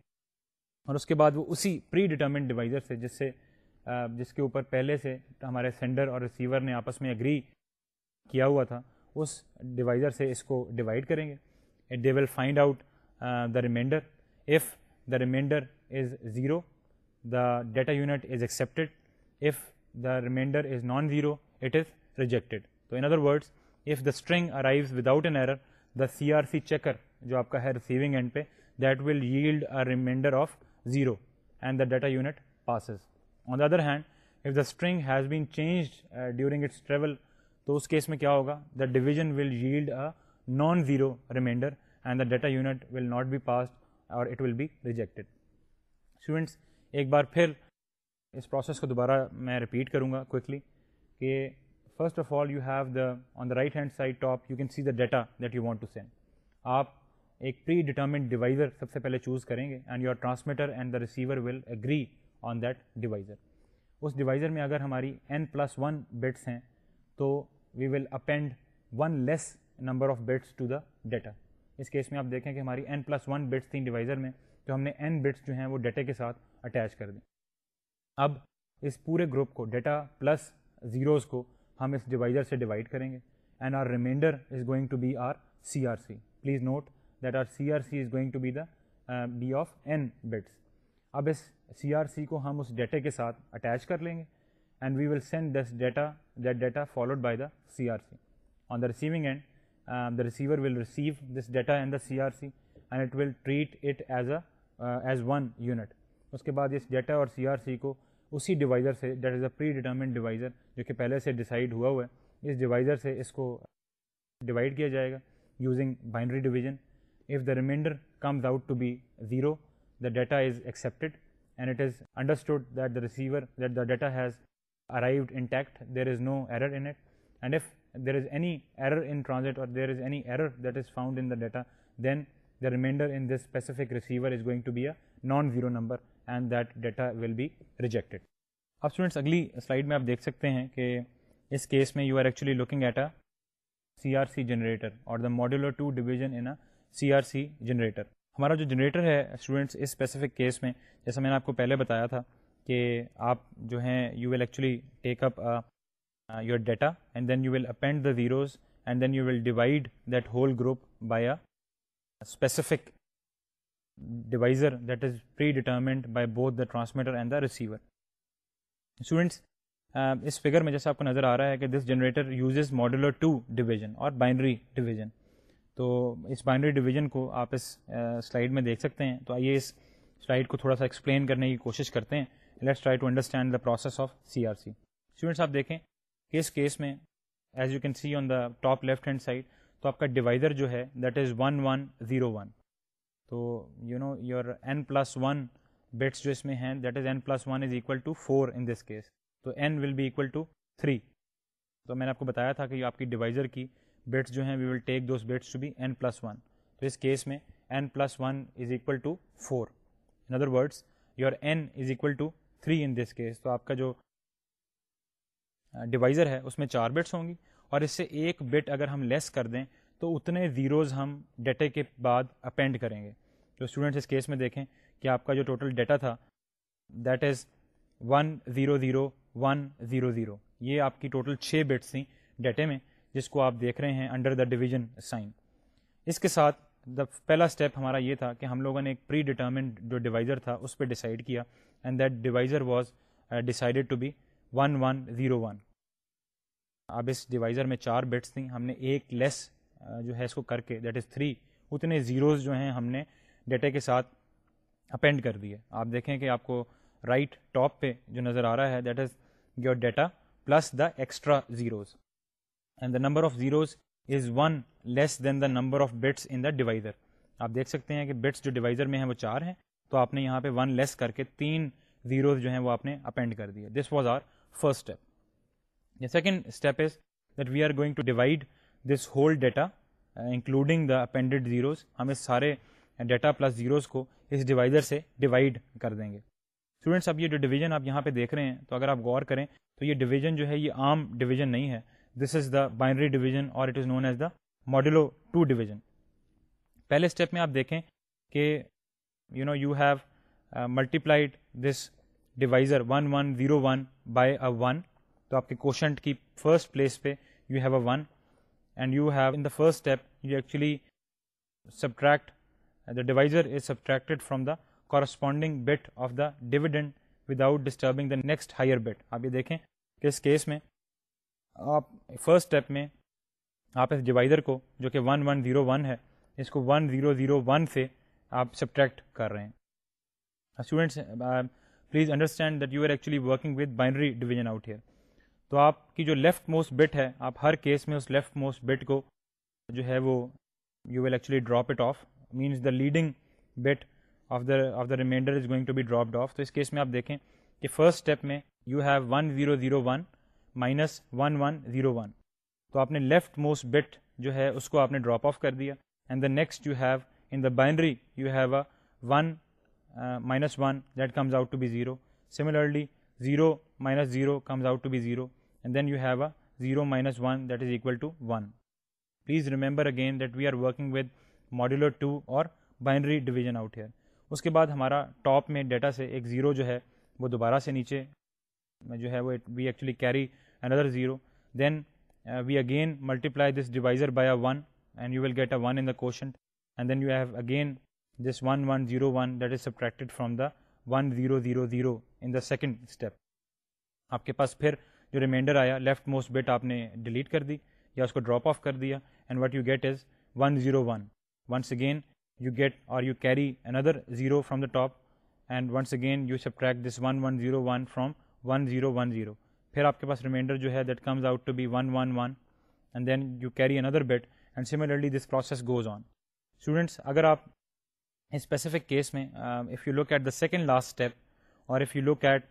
اور اس کے بعد وہ اسی پری ڈیٹرمنٹ ڈیوائزر سے جس سے جس کے اوپر پہلے سے ہمارے سینڈر اور ریسیور نے آپس میں اگری کیا ہوا تھا اس ڈیوائزر سے اس کو ڈیوائڈ کریں گے they will find out the remainder if the remainder is zero the data unit is accepted if the remainder is non zero it is rejected تو in other words if the string arrives without an error the C R C checker جو آپ کا ہے receiving end پہ that will a reminder of zero and the data unit passes on the other hand if the string has been change during its travel تو اس case میں کیا ہوگا the division will yield a non zero remainder and the data unit will not be passed or it will be rejected students ایک بار پھر اس process کو دوبارہ میں رپیٹ کروں گا کوکلی کہ first of all you have the on the right hand side top you can see the data that you want to send آپ ایک پری ڈیٹرمنٹ ڈیوائزر سب سے پہلے چوز کریں گے and your transmitter and the receiver will agree on that divisor اس divisor میں اگر ہماری این پلس ون بٹس ہیں تو we will append one less number of bits to the data اس کیس میں آپ دیکھیں کہ ہماری این پلس ون بٹس تھیں ڈیوائزر میں تو ہم نے این بٹس جو ہیں وہ ڈیٹا کے ساتھ اٹیچ کر دیں اب اس پورے گروپ کو ڈیٹا پلس زیروز کو ہم اس ڈیوائزر سے ڈیوائڈ کریں گے and our remainder is going to be our C R C please note that our C R C is going to be the be of N bits اب اس C R C کو ہم اس ڈیٹے کے ساتھ اٹیچ کر لیں گے and we will send this data that data followed by the C R C on the receiving end the receiver will receive this data and the C R C and it will treat it as a as one unit اس کے بعد اس data اور C R C کو اسی divisor سے that is a predetermined divisor جو کہ پہلے سے ڈیسائڈ ہوا ہوا ہے اس ڈیوائزر سے اس کو ڈیوائڈ کیا جائے گا using binary division if the remainder comes out to be zero the data is accepted and it is understood دیٹوریٹ the data has arrived intact there is no error int and if there is any error in transit اور there is an error that is found in the data then the remainder in this specific receiver is going to be a non zero number and that data will be rejected اب students اگلی slide میں آپ دیکھ سکتے ہیں کہ اس case میں you are actually looking at a C R C generator اور سی آر سی جنریٹر ہمارا جو جنریٹر ہے اسٹوڈنٹس اس اسپیسیفک کیس میں جیسا میں نے آپ کو پہلے بتایا تھا کہ آپ جو ہیں you will actually take up your data and then you will append the zeros and then you will divide that whole group by a specific divisor that is predetermined by both the transmitter and the receiver students اس figure میں جیسا آپ کو نظر آ رہا ہے کہ this generator uses modular two division اور بائنڈری ڈویژن تو اس بائنڈری ڈویژن کو آپ اس سلائڈ میں دیکھ سکتے ہیں تو آئیے اس سلائڈ کو تھوڑا سا ایکسپلین کرنے کی کوشش کرتے ہیں let's try to understand the process of C R C students آپ دیکھیں کہ اس کیس میں as you can see on the top left hand side تو آپ کا ڈیوائزر جو ہے that is one one zero one تو you know your N plus one bits جو اس میں ہیں that is N plus one is equal to four in this case تو N will be equal to three تو میں نے آپ کو بتایا تھا کہ آپ کی ڈیوائزر کی بٹس جو ہیں we will take those bits to be N plus one تو اس کیس میں N plus one is equal to four in other words your N is equal to three in this case تو آپ کا جو divisor ہے اس میں چار بٹس ہوں گی اور اس سے ایک بٹ اگر ہم لیس کر دیں تو اتنے زیروز ہم ڈیٹے کے بعد اپینڈ کریں گے تو اسٹوڈنٹس اس کیس میں دیکھیں کہ آپ کا جو ٹوٹل ڈیٹا تھا that is one zero zero one zero zero یہ آپ کی ٹوٹل چھ بٹس تھیں ڈیٹے میں جس کو آپ دیکھ رہے ہیں انڈر دا ڈویژن سائن اس کے ساتھ دا پہلا اسٹیپ ہمارا یہ تھا کہ ہم لوگوں نے ایک پری ڈیٹرمنٹ جو ڈیوائزر تھا اس پہ ڈیسائڈ کیا and that divisor was decided to be one one zero one اب اس ڈیوائزر میں چار بٹس تھیں ہم نے ایک لیس uh, جو ہے اس کو کر کے دیٹ از تھری اتنے زیروز جو ہیں ہم نے ڈیٹا کے ساتھ اپینڈ کر دیے آپ دیکھیں کہ آپ کو رائٹ ٹاپ پہ جو نظر آ رہا ہے that is your data plus the extra zeros and the number of zeros is one less than the number of bits in the divisor آپ دیکھ سکتے ہیں کہ بٹس جو ڈیوائزر میں ہیں وہ چار ہیں تو آپ نے یہاں پہ ون لیس کر کے تین زیروز جو ہیں وہ آپ نے اپینڈ کر دیے this was our first step the second step is that we are going to divide this whole data including the appended zeros ہم اس سارے ڈیٹا پلس زیروز کو اس ڈیوائزر سے ڈیوائڈ کر دیں گے اسٹوڈینٹس اب یہ جو ڈویژن آپ یہاں پہ دیکھ رہے ہیں تو اگر آپ غور کریں تو یہ ڈویژن جو ہے یہ عام ڈویژن نہیں ہے this is the binary division اور it is known as the modulo two division پہلے اسٹیپ میں آپ دیکھیں کہ you know you have multiplied this divisor one one zero one by a one تو آپ کے کوشنٹ کی فرسٹ پلیس پہ you have a one and you have in the first step you actually subtract the divisor is subtracted from the corresponding bit of the dividend without disturbing the next higher bit آپ یہ دیکھیں کہ اس case میں آپ first step میں آپ اس ڈیوائڈر کو جو کہ ون ون زیرو ون ہے اس کو ون زیرو زیرو ون سے آپ سبٹریکٹ کر رہے ہیں students please understand that you are actually working with binary division out here تو آپ کی جو لیفٹ موسٹ بٹ ہے آپ ہر کیس میں اس لیفٹ موسٹ بٹ کو جو ہے وہ you will actually drop it off means the leading bit of the of the remainder is going to be dropped off تو اس کیس میں آپ دیکھیں کہ فرسٹ اسٹیپ میں you have one zero zero one minus one one zero one تو آپ نے لیفٹ موسٹ بٹ جو ہے اس کو آپ نے ڈراپ آف کر دیا and the next you have in the binary you have a one minus one that comes out to be zero similarly zero minus zero comes out to be zero and then you have a zero minus one that is equal to one please remember again that we are working with modular two اور binary division out here اس کے بعد ہمارا top میں data سے ایک زیرو جو ہے وہ دوبارہ سے نیچے جو ہے وہ we actually carry another zero then we again multiply this divisor by a one and you will get a one in the quotient and then you have again this one one zero one that is subtracted from the one zero zero zero in the second step آپ کے پاس پھر جو reminder آیا left most bit آپ نے delete کر دی یا اس کو ڈراپ آف کر دیا and what you get is one zero one once again you get or you carry another zero from the top and once again you subtract this one one zero one from one zero one zero پھر آپ کے پاس remainder جو ہے that comes out to be one one one and then you carry another bit and similarly this process goes on students اگر آپ specific case میں if you look at the second last step اور if you look at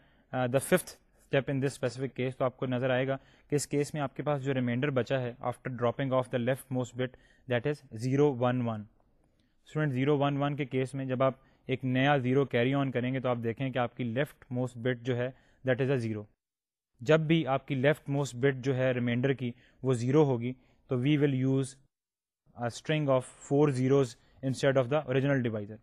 the fifth step in this specific case تو آپ کو نظر آئے گا کہ اس کیس میں آپ کے پاس جو ریمائنڈر بچا ہے after dropping off the left most bit that is zero one one student zero one one کے کیس میں جب آپ ایک نیا زیرو کیری آن کریں گے تو آپ دیکھیں کہ آپ کی لیفٹ موسٹ بٹ جو ہے دیٹ از اے زیرو جب بھی آپ کی لیفٹ موسٹ بٹ جو ہے ریمائنڈر کی وہ زیرو ہوگی تو we will use string of four zeros instead of the original divisor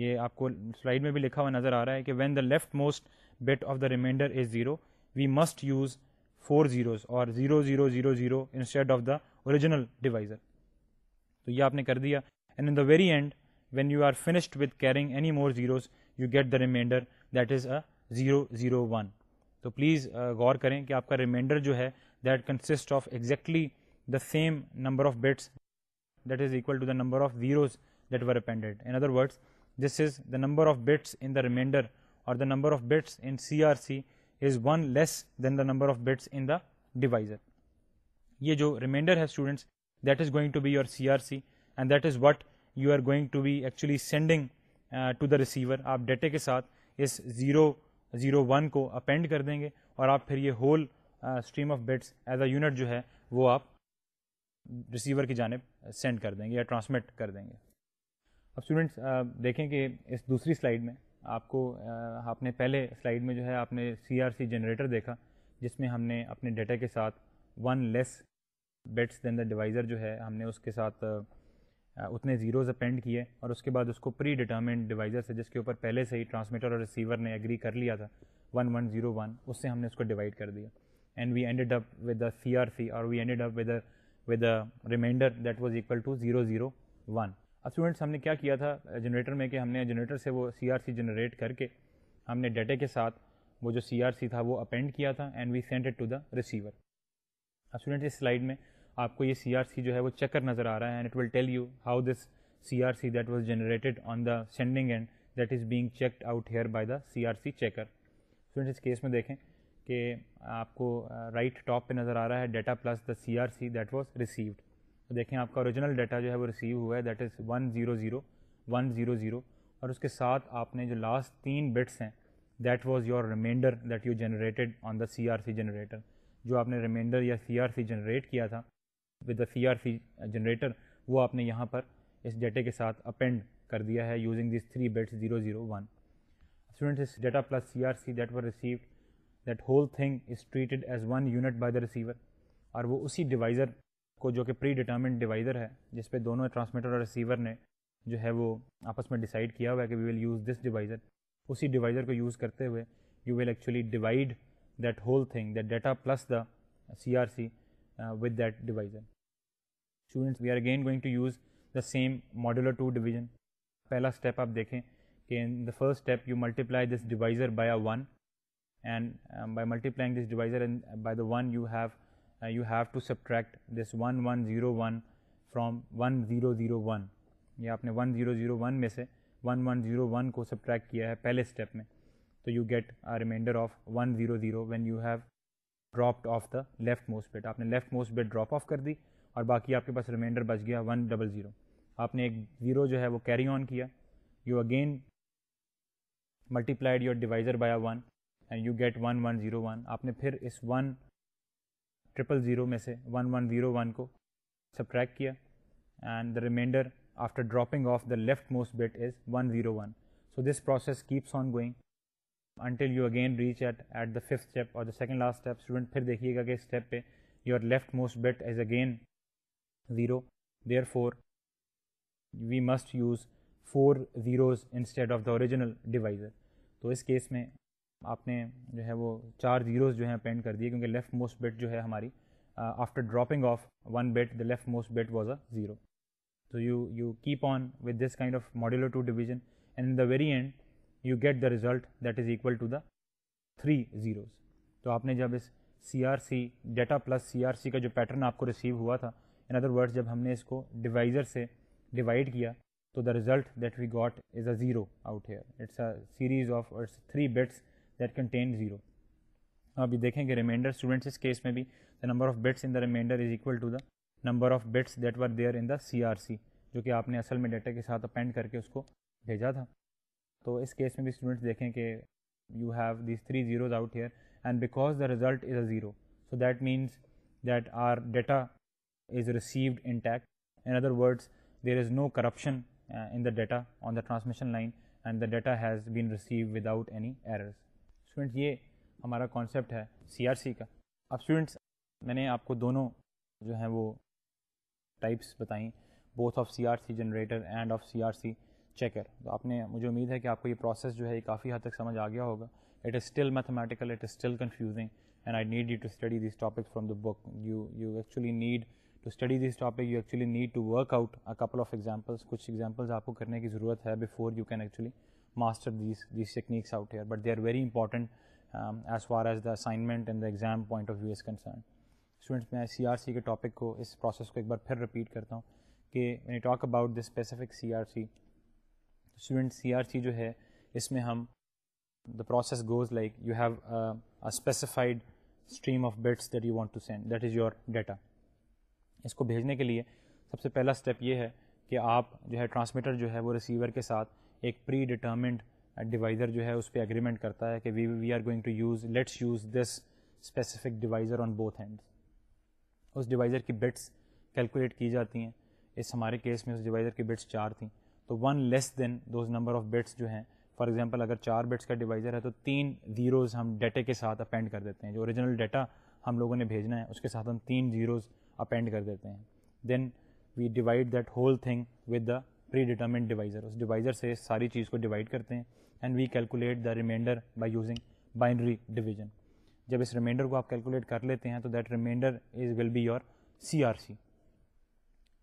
یہ آپ کو سلائڈ میں بھی لکھا ہوا نظر آ رہا ہے کہ when the left most bit of the remainder is zero we must use four zeros اور zero zero zero zero instead of the original divisor تو یہ آپ نے کر دیا and in the very end when you are finished with carrying any more zeros you get the remainder that is a zero zero one تو please غور کریں کہ آپ کا ریمائنڈر جو ہے that consist of exactly the same number of bits that is equal to the the the number number of of that were appended in in other words this is bits remainder اور the number of bits in C R C is one less than the number of bits in the divisor یہ جو remainder ہے students that is going to be your C R C and that is what you are going to be actually sending to the receiver آپ ڈیٹے کے ساتھ اس zero zero one کو append کر دیں گے اور آپ پھر یہ whole stream of bits as a unit جو ہے وہ آپ ریسیور کی جانب سینڈ کر دیں گے یا ٹرانسمٹ کر دیں گے اب اسٹوڈنٹس دیکھیں کہ اس دوسری سلائڈ میں آپ کو آپ نے پہلے سلائڈ میں جو ہے آپ نے سی آر سی جنریٹر دیکھا جس میں ہم نے اپنے ڈیٹا کے ساتھ one less bits than the divisor جو ہے ہم نے اس کے ساتھ اتنے زیروز اپینڈ کیے اور اس کے بعد اس کو پری ڈیٹرمنٹ ڈیوائزر سے جس کے اوپر پہلے سے ہی ٹرانسمیٹر اور ریسیور نے ایگری کر لیا تھا ون ون زیرو ون اس سے ہم نے اس کو ڈیوائڈ کر دیا and we ended up with C R C اور we ended up with with remainder that was equal to zero zero one students ہم نے کیا کیا تھا جنریٹر میں کہ ہم نے جنریٹر سے وہ سی آر سی جنریٹ کر کے ہم نے ڈیٹے کے ساتھ وہ جو سی آر سی تھا وہ اپینڈ کیا تھا and we it to the receiver students اس سلائڈ میں آپ کو یہ سی آر سی جو ہے وہ چکر نظر آ رہا ہے and it will tell you how this C R C that was generated on the sending end that is being checked out here by the C R C checker فون اس کیس میں دیکھیں کہ آپ کو رائٹ uh, ٹاپ پہ نظر آ رہا ہے data plus the C R C that was received دیکھیں آپ کا اوریجنل ڈیٹا جو ہے وہ ریسیو ہوا ہے that is one zero zero one zero zero اور اس کے ساتھ آپ نے جو لاسٹ تین بٹس ہیں that was your remainder that you generated on the C R C generator جو آپ نے ریمائنڈر یا سی آر سی جنریٹ کیا تھا with the C R C generator وہ آپ نے یہاں پر اس ڈیٹے کے ساتھ اپینڈ کر دیا ہے using these three bits zero zero one اس data plus C R C that were received that whole thing is treated as one unit by the receiver اور وہ اسی ڈیوائزر کو جو کہ پری ڈیٹرمنٹ ڈیوائزر ہے جس پہ دونوں ٹرانسمیٹر اور ریسیور نے جو ہے وہ آپس میں ڈیسائڈ کیا ہوا ہے کہ we will use this divisor اسی ڈیوائزر کو یوز کرتے ہوئے you will actually divide that whole thing that data plus the C R C with that divisor students we are again going to use the same modular two division پہلا step آپ دیکھیں کہ the first step you multiply this divisor by one and by multiplying this divisor and by the one you have you have to subtract this one one zero one from one zero zero one یا آپ نے one zero zero one میں سے one one zero one کو subtract کیا ہے پہلے step میں تو you get a remainder of one zero zero when you have dropped off the left most bit آپ نے left most bit drop off کر دی اور باقی آپ کے پاس ریمائنڈر بچ گیا ون ڈبل زیرو آپ نے ایک زیرو جو ہے وہ کیری آن کیا you again multiplied your divisor by one and you get one one zero one آپ نے پھر اس ون ٹرپل زیرو میں سے ون ون زیرو ون کو سبٹریک کیا and the remainder after dropping off the left most bit is one zero one so this process keeps on going until you again reach at at the fifth step اور the second last step student پھر دیکھیے گا کہ step پہ you are left most bit is again zero therefore we must use four zeros instead of the original divisor تو اس case میں آپ نے جو ہے وہ چار زیروز جو ہیں پینٹ کر دیے کیونکہ لیفٹ موسٹ بیٹ جو ہے ہماری after dropping off one bit the left most bit was a zero تو you you keep on with this kind of modular two division in the very end you get the result that is equal to the three zeros تو آپ نے جب اس C R C data plus C R C کا جو pattern آپ کو receive ہوا تھا ان ادر ورڈ جب ہم نے اس کو ڈیوائزر سے ڈیوائڈ کیا تو the result that we got is a zero out here it's a series of three bits that contain zero ابھی دیکھیں گے ریمائنڈر اسٹوڈنٹس اس کیس میں بھی the number of bits in the remainder is equal to the number of bits that were there in the C R C جو کہ آپ نے اصل میں ڈیٹا کے ساتھ اپینڈ کر کے اس کو بھیجا تھا تو اس کیس میں بھی اسٹوڈنٹس دیکھیں کہ you have these three zeros out here and because the result is a zero so that means that our data is received intact in other words there is no corruption in the data on the transmission line and the data has been receive with out any students یہ ہمارا concept ہے C R C کا اب students میں نے آپ کو دونوں جو ہیں وہ ٹائپس بتائیں both of C R C generator and of C R C checker تو آپ نے مجھے امید ہے کہ آپ کو یہ پروسیس جو ہے یہ کافی حد تک سمجھ آ گیا ہوگا it is still mathematical it is still confusing and I need you to study these topics from the book you you actually need to study this topic you actually need to work out a couple of examples کچھ examples آپ کو کرنے کی ضرورت ہے before you can actually master these these techniques out here but they are very important as far as the assignment and the exam point of view is concern students میں C R C کے topic کو اس process کو ایک بار پھر repeat کرتا ہوں کہ when you talk about this specific C R C student C R C جو ہے اس میں ہم the process goes like you have specified stream of bits that you want to send that is your data اس کو بھیجنے کے لیے سب سے پہلا اسٹیپ یہ ہے کہ آپ جو ہے ٹرانسمیٹر جو ہے وہ ریسیور کے ساتھ ایک پری ڈیٹرمنڈ ڈیوائزر جو ہے اس پہ اگریمنٹ کرتا ہے کہ we we are going to use let's use this specific divisor on both hand اس ڈیوائزر کی بٹس کیلکولیٹ کی جاتی ہیں اس ہمارے کیس میں اس ڈیوائزر کی بٹس چار تھیں تو one less than those number of bits جو ہیں فار ایگزامپل اگر چار بٹس کا ڈیوائزر ہے تو تین زیروز ہم ڈیٹے کے ساتھ اپینڈ کر دیتے ہیں جو اوریجنل ڈیٹا ہم لوگوں نے بھیجنا ہے اس کے ساتھ ہم تین زیروز اپینڈ کر دیتے ہیں then we divide that whole thing with the predetermined divisor اس ڈیوائزر سے ساری چیز کو ڈیوائڈ کرتے ہیں and we calculate the remainder by using binary division جب اس ریمائنڈر کو آپ کیلکولیٹ کر لیتے ہیں تو that remainder is will be your C R C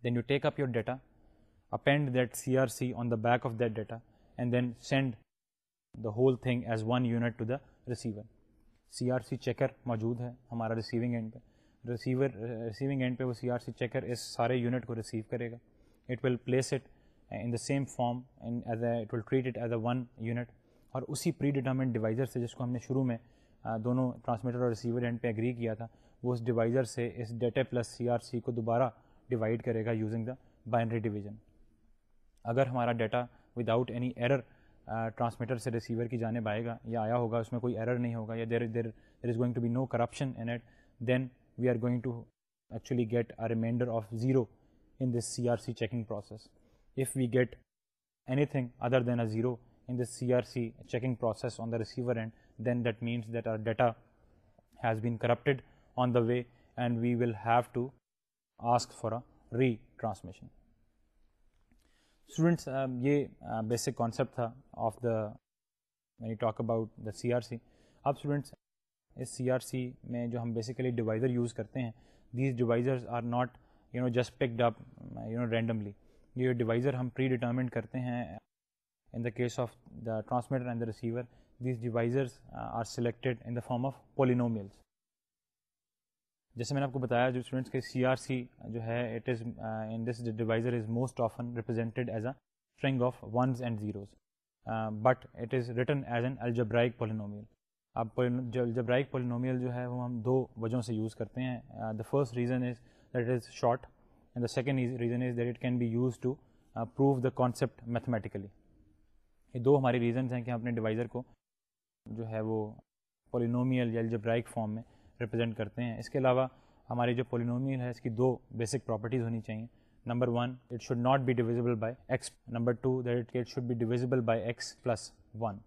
then you take up your data append that C R C on the back of that data and then send the whole thing as one unit to the receiver C R C checker موجود ہے ہمارا receiving end پہ receiver receiving end پہ وہ C R C checker اس سارے unit کو receive کرے گا it will place it in the same form treat it as a one unit اور اسی پری ڈیٹامن ڈیوائزر سے جس کو ہم نے شروع میں دونوں ٹرانسمیٹر اور ریسیور اینڈ پہ اگری کیا تھا وہ اس ڈیوائزر سے اس data plus C R C کو دوبارہ ڈیوائڈ کرے گا یوزنگ دا بائنری ڈویژن اگر ہمارا data without any error transmitter سے ریسیور کی جانب آئے گا یا آیا ہوگا اس میں کوئی ایرر نہیں ہوگا یا there there there is going to be no corruption in it then we are going to actually get a reminder of zero in this C R C checking process if we get anything other than a zero in this C R C checking process on the receiver end then that means that our data has been corrupted on the way and we will have to ask for a retransmission students یہ basic concept تھا of the یعنی talk about the C R C اب students اس C R C میں جو ہم basically divisor use کرتے ہیں these divisors are not you know just picked up you know randomly یہ ڈیوائزر ہم پری ڈیٹرمنٹ کرتے ہیں in the case of the transmitter and the receiver these divisors are selected in the form of polynomials جیسے میں نے آپ کو بتایا جو اسٹوڈنٹس کے سی آر سی جو ہے it is in this divisor is most often represented as a string of ones and zeros but it is written as an algebraic polynomial اب الجبرائک پولینومیل جو ہے وہ ہم دو وجہوں سے یوز کرتے ہیں the first reason is that is short and the second reason is that it can be use to prove the concept mathematically یہ دو ہمارے ریزنز ہیں کہ ہم اپنے ڈیوائزر کو جو ہے وہ پولینومیل یا الجبرائک فام میں ریپرزینٹ کرتے ہیں اس کے علاوہ ہماری جو پولینومیل ہے اس کی دو بیسک پراپرٹیز ہونی چاہیے number one it should not be divisible by x number two that it should be divisible by x plus one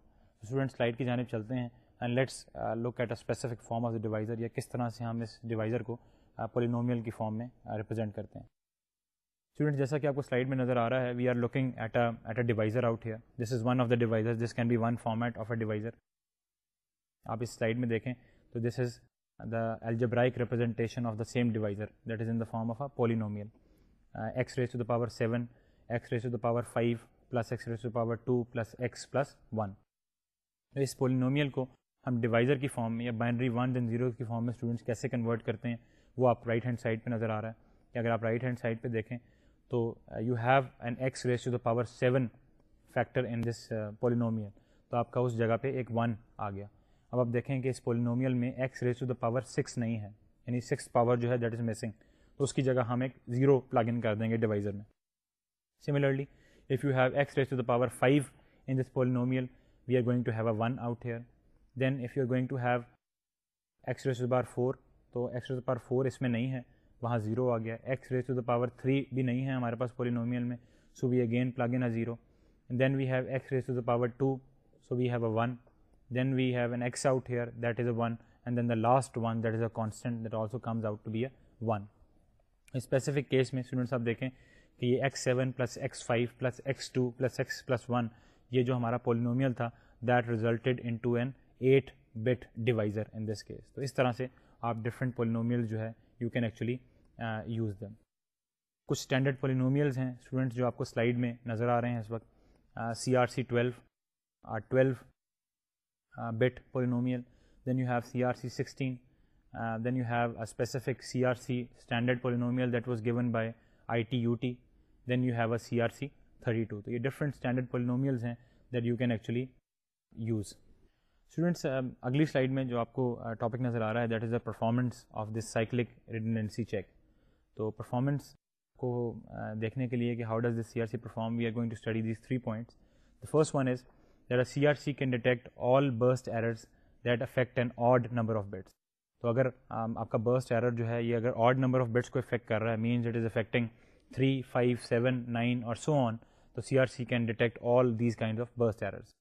student slide کی جانب چلتے ہیں and let's look at a specific form of the divisor یا کس طرح سے ہم اس ڈیوائزر کو پولینومیل uh, کی فارم میں ریپرزینٹ uh, کرتے ہیں اسٹوڈنٹ جیسا کہ آپ کو سلائڈ میں نظر آ رہا ہے we are looking at at a divisor out here this is one of the divisor this can be one format of a divisor آپ اس سلائڈ میں دیکھیں تو this is the algebraic representation of the same divisor that is in the form of a polynomial uh, x raised to the power 7 x raised to the power 5 plus x raised to the power 2 plus x plus 1 plus one اس polynomial کو ہم divisor کی form میں یا binary one then zero کی form میں students کیسے convert کرتے ہیں وہ آپ رائٹ ہینڈ سائڈ پہ نظر آ رہا ہے کہ اگر آپ رائٹ ہینڈ سائڈ پہ دیکھیں تو you have an x raise to the power seven factor in this polynomial تو آپ کا اس جگہ پہ ایک ون آ گیا اب آپ دیکھیں کہ اس پولینومیل میں x raise to the power six نہیں ہے یعنی سکس پاور جو ہے دیٹ از مسنگ تو اس کی جگہ ہم ایک زیرو پلگ ان کر دیں گے ڈیوائزر میں similarly if you have x raise to the power five in this polynomial we are going to have a one out here then if you are going to have x raise to the power four تو x raise to the power four اس میں نہیں ہے وہاں zero آ گیا x raise to the power three بھی نہیں ہے ہمارے پاس پولینومیل میں so we again plug in a zero then we have x raise to the power two so we have a one then we have an x out here that is a one and then the last one that is a constant that also comes out to be a one specific case میں students آپ دیکھیں کہ یہ x seven plus x five plus x two plus x plus one یہ جو ہمارا polynomial تھا that resulted in to N eight but divisor in this case تو اس طرح سے آپ ڈفرینٹ پولیومیل جو ہے you can actually use them کچھ اسٹینڈرڈ پولیومیلس ہیں اسٹوڈنٹس جو آپ کو سلائڈ میں نظر آ رہے ہیں اس وقت C R C twelve twelve but polynomial then you have C R C sixteen then you have a specific C R C standard polynomial that was given by I T U T then you have a C R C thirty two تو یہ different standard polynomials ہیں that you can actually use students اگلی slide میں جو آپ کو topic نظر آ رہا ہے that is the performance of this cyclic redundancy check تو پرفارمنس کو دیکھنے کے لیے کہ how does this C R C perform we are going to study these three points the first one is that C R C can detect all burst errors that affects تو اگر آپ کا burst error جو ہے یہ اگر odd number of bits کو effect کر رہا ہے means it is affecting three five seven nine اور سو آن تو C R C can detect all these kind of burst errors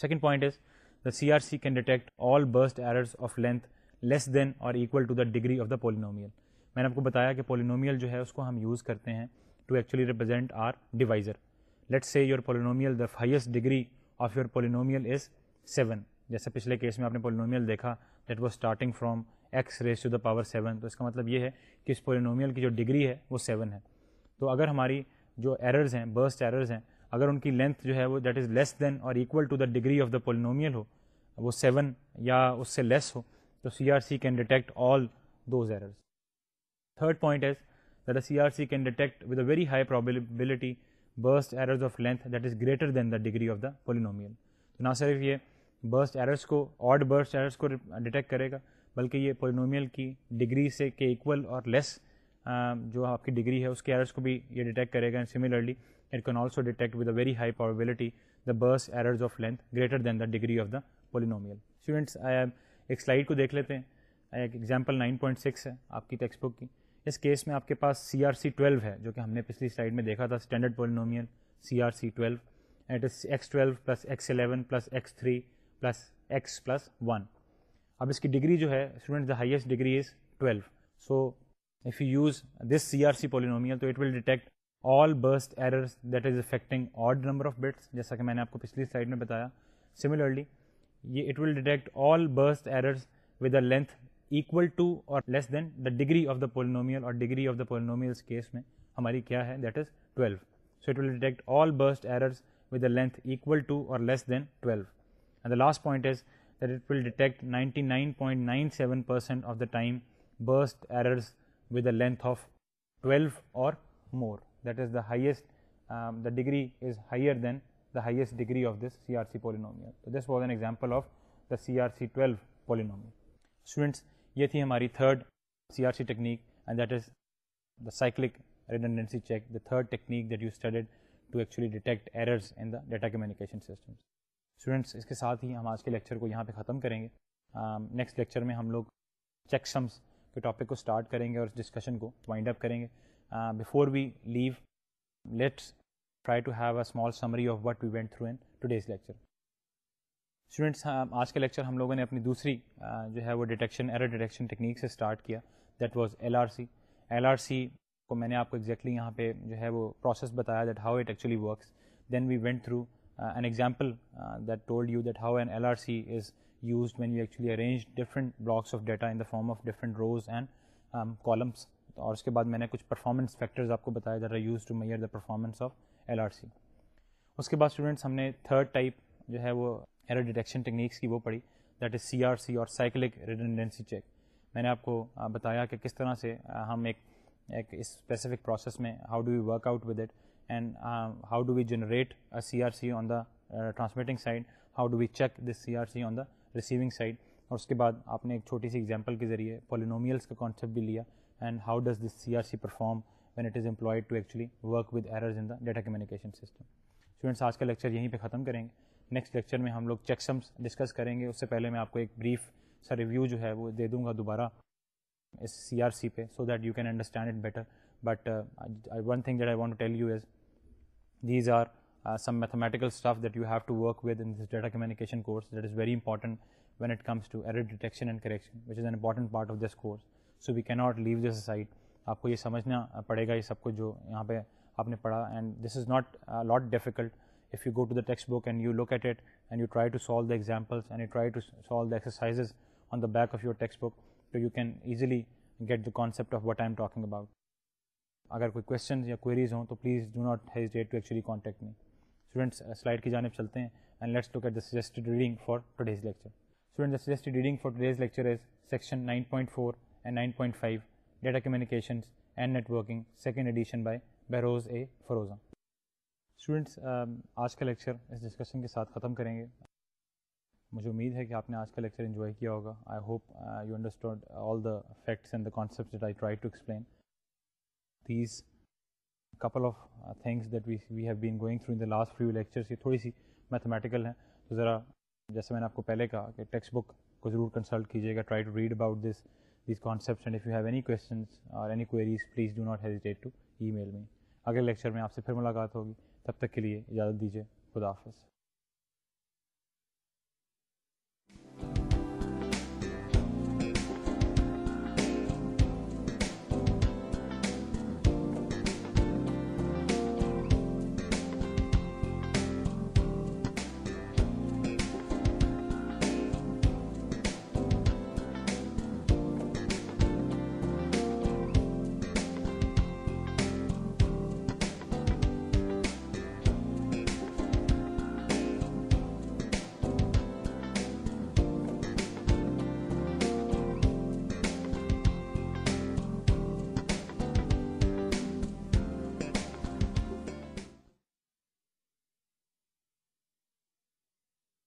second point is the C R C can detect all burst errors of length less than or equal degree of the polynomial میں نے آپ کو بتایا کہ polynomial جو ہے اس کو ہم یوز کرتے ہیں to actually represent our divisor late say your polynomial the highest degree of your polynomial is seven جیسے پچھلے کیس میں آپ نے پولینومیل دیکھا that was starting from x raise to the power seven تو اس کا مطلب یہ ہے کہ اس پولینومیل کی جو ڈگری ہے وہ سیون ہے تو اگر ہماری جو ایررز ہیں برسٹ ایررز ہیں اگر ان کی لینتھ جو ہے وہ that is less than or equal to the degree of the polynomial ہو وہ سیون یا اس سے لیس ہو تو C R C can detect all those errors third point is that the C R C can detect with a very high probability burst errors of length that is greater than the degree of the polynomial تو نہ صرف یہ burst errors کو odd burst errors کو detect کرے گا بلکہ یہ پولینومیل کی ڈگری سے کے ایکول اور لیس جو آپ کی ڈگری ہے اس کے ایررز کو بھی یہ ڈیٹیکٹ کرے گا and similarly it can also detect with a very high probability the burst errors of length greater than the degree of the polynomial students ایک سلائڈ کو دیکھ لیتے ہیں ایک ایگزامپل نائن پوائنٹ سکس ہے آپ کی ٹیکسٹ بک کی اس کیس میں آپ کے پاس سی آر سی ٹویلو ہے جو کہ ہم نے پچھلی سلائڈ میں دیکھا تھا standard polynomial C R C twelve eight x twelve plus x eleven plus x three plus x plus one اب اس کی ڈگری جو ہے student the highest degree is twelve so if you use this C R C polynomial تو it will detect all burst errors that is affecting odd number of bits جیسا کہ میں نے آپ کو پچھلی سلائڈ میں بتایا سملرلی یہ it will detect all burst errors with a length equal to or less than the degree of the polynomial اور degree of the polynomial case میں ہماری کیا ہے that is twelve so it will detect all burst errors with the length two or less than twelve and the last point is that it will detect ninety nine point nine seven percent of the time burst errors with the length of twelve or more that is the the highest degree is higher than the highest degree of this C R C polynomial this was an example of the C R C twelve poly students یہ تھی ہماری third C R C technique and that is the cyclic redundancy check the third technique that you studied to actually detect errors in the data communication system students اس کے ساتھ ہی ہم آج کے لیکچر کو یہاں پہ ختم کریں گے نیکسٹ لیکچر میں ہم لوگ چیک سمس کے ٹاپک کو اسٹارٹ کریں گے اور اس ڈسکشن کو وائنڈ اپ کریں گے before we leave let's try to have a small summary of what we went through in today's lecture students ہاں، آج کے لیکچر ہم لوگوں نے اپنی دوسری جو ہے وہ ڈیٹیکشن ایرر ڈیٹیکشن ٹیکنیک سے اسٹارٹ کیا that was L R C L R C کو میں نے آپ کو ایگزیکٹلی یہاں پہ جو ہے وہ پروسیس بتایا that how it actually works then we went through an example that told you that how an L R C is used main you actually arrange different blocks of data in the form of different rows and columns اور اس کے بعد میں نے کچھ performance factors آپ کو بتایا that are used to measure the performance of L R C اس کے بعد اسٹوڈنٹس ہم نے تھرڈ ٹائپ جو ہے وہ ایرر ڈیٹیکشن ٹیکنیکس کی وہ پڑھی that is C R C اور سائیکلک ریٹنڈنسی چیک میں نے آپ کو بتایا کہ کس طرح سے ہم ایک ایک اسپیسیفک پروسیس میں how do we work out with it and how do we generate C R C on the transmitting side how do we check this C R C on the receiving side اور اس کے بعد آپ نے ایک چھوٹی سی example کے ذریعے پولینومیلس کا کانسیپٹ بھی لیا and how does this C R C perform when it is employed to actually work with errors in the data communication system students آج کا لیکچر یہیں پہ ختم کریں گے نیکسٹ لیکچر میں ہم لوگ سمس ڈسکس کریں گے اس سے پہلے میں آپ کو ایک بریف سا ریویو جو ہے وہ دے دوں گا دوبارہ اس سی آر سی پہ so that you can understand it better but one thing that I want to tell you is these are some mathematical stuff that you have to work with in this data communication course that is very important when it comes to error detection and correction which is an important part of this course so we can not leave side آپ کو یہ سمجھنا پڑے گا یہ سب کچھ جو یہاں پہ آپ نے پڑھا and this is not lot difficult if you go to the textbook and you locate it and you try to solve the example and you to solve the exercise on the back of your textbook to you can easily get the concept of what I am talking about اگر کوئی question یا queries ہوں تو please do not hesitate to actually contact me students slide کی جانب چلتے ہیں and let's look at the suggested reading for today's lecture reading for today's lecture is section nine point four and nine point five data communications and networking second edition by Behrouz A Forouzan students um, آج کا lecture اس discussion کے ساتھ ختم کریں گے مجھے امید ہے کہ آپ نے آج کا لیکچر انجوائے کیا ہوگا I hope you understand all the facts and the concept I try to explain these couple of things that we we have been going through in the last few lectures یہ تھوڑی سی mathematical ہیں تو ذرا جیسے میں نے آپ کو پہلے کہا کہ ٹیکسٹ بک کو ضرور کنسلٹ کیجیے گا try to read about this these concepts and you have any questions or any queries please do not hesitate to email me اگلے لیکچر میں آپ سے پھر ملاقات ہوگی تب تک کے لیے اجازت دیجیے خدا حافظ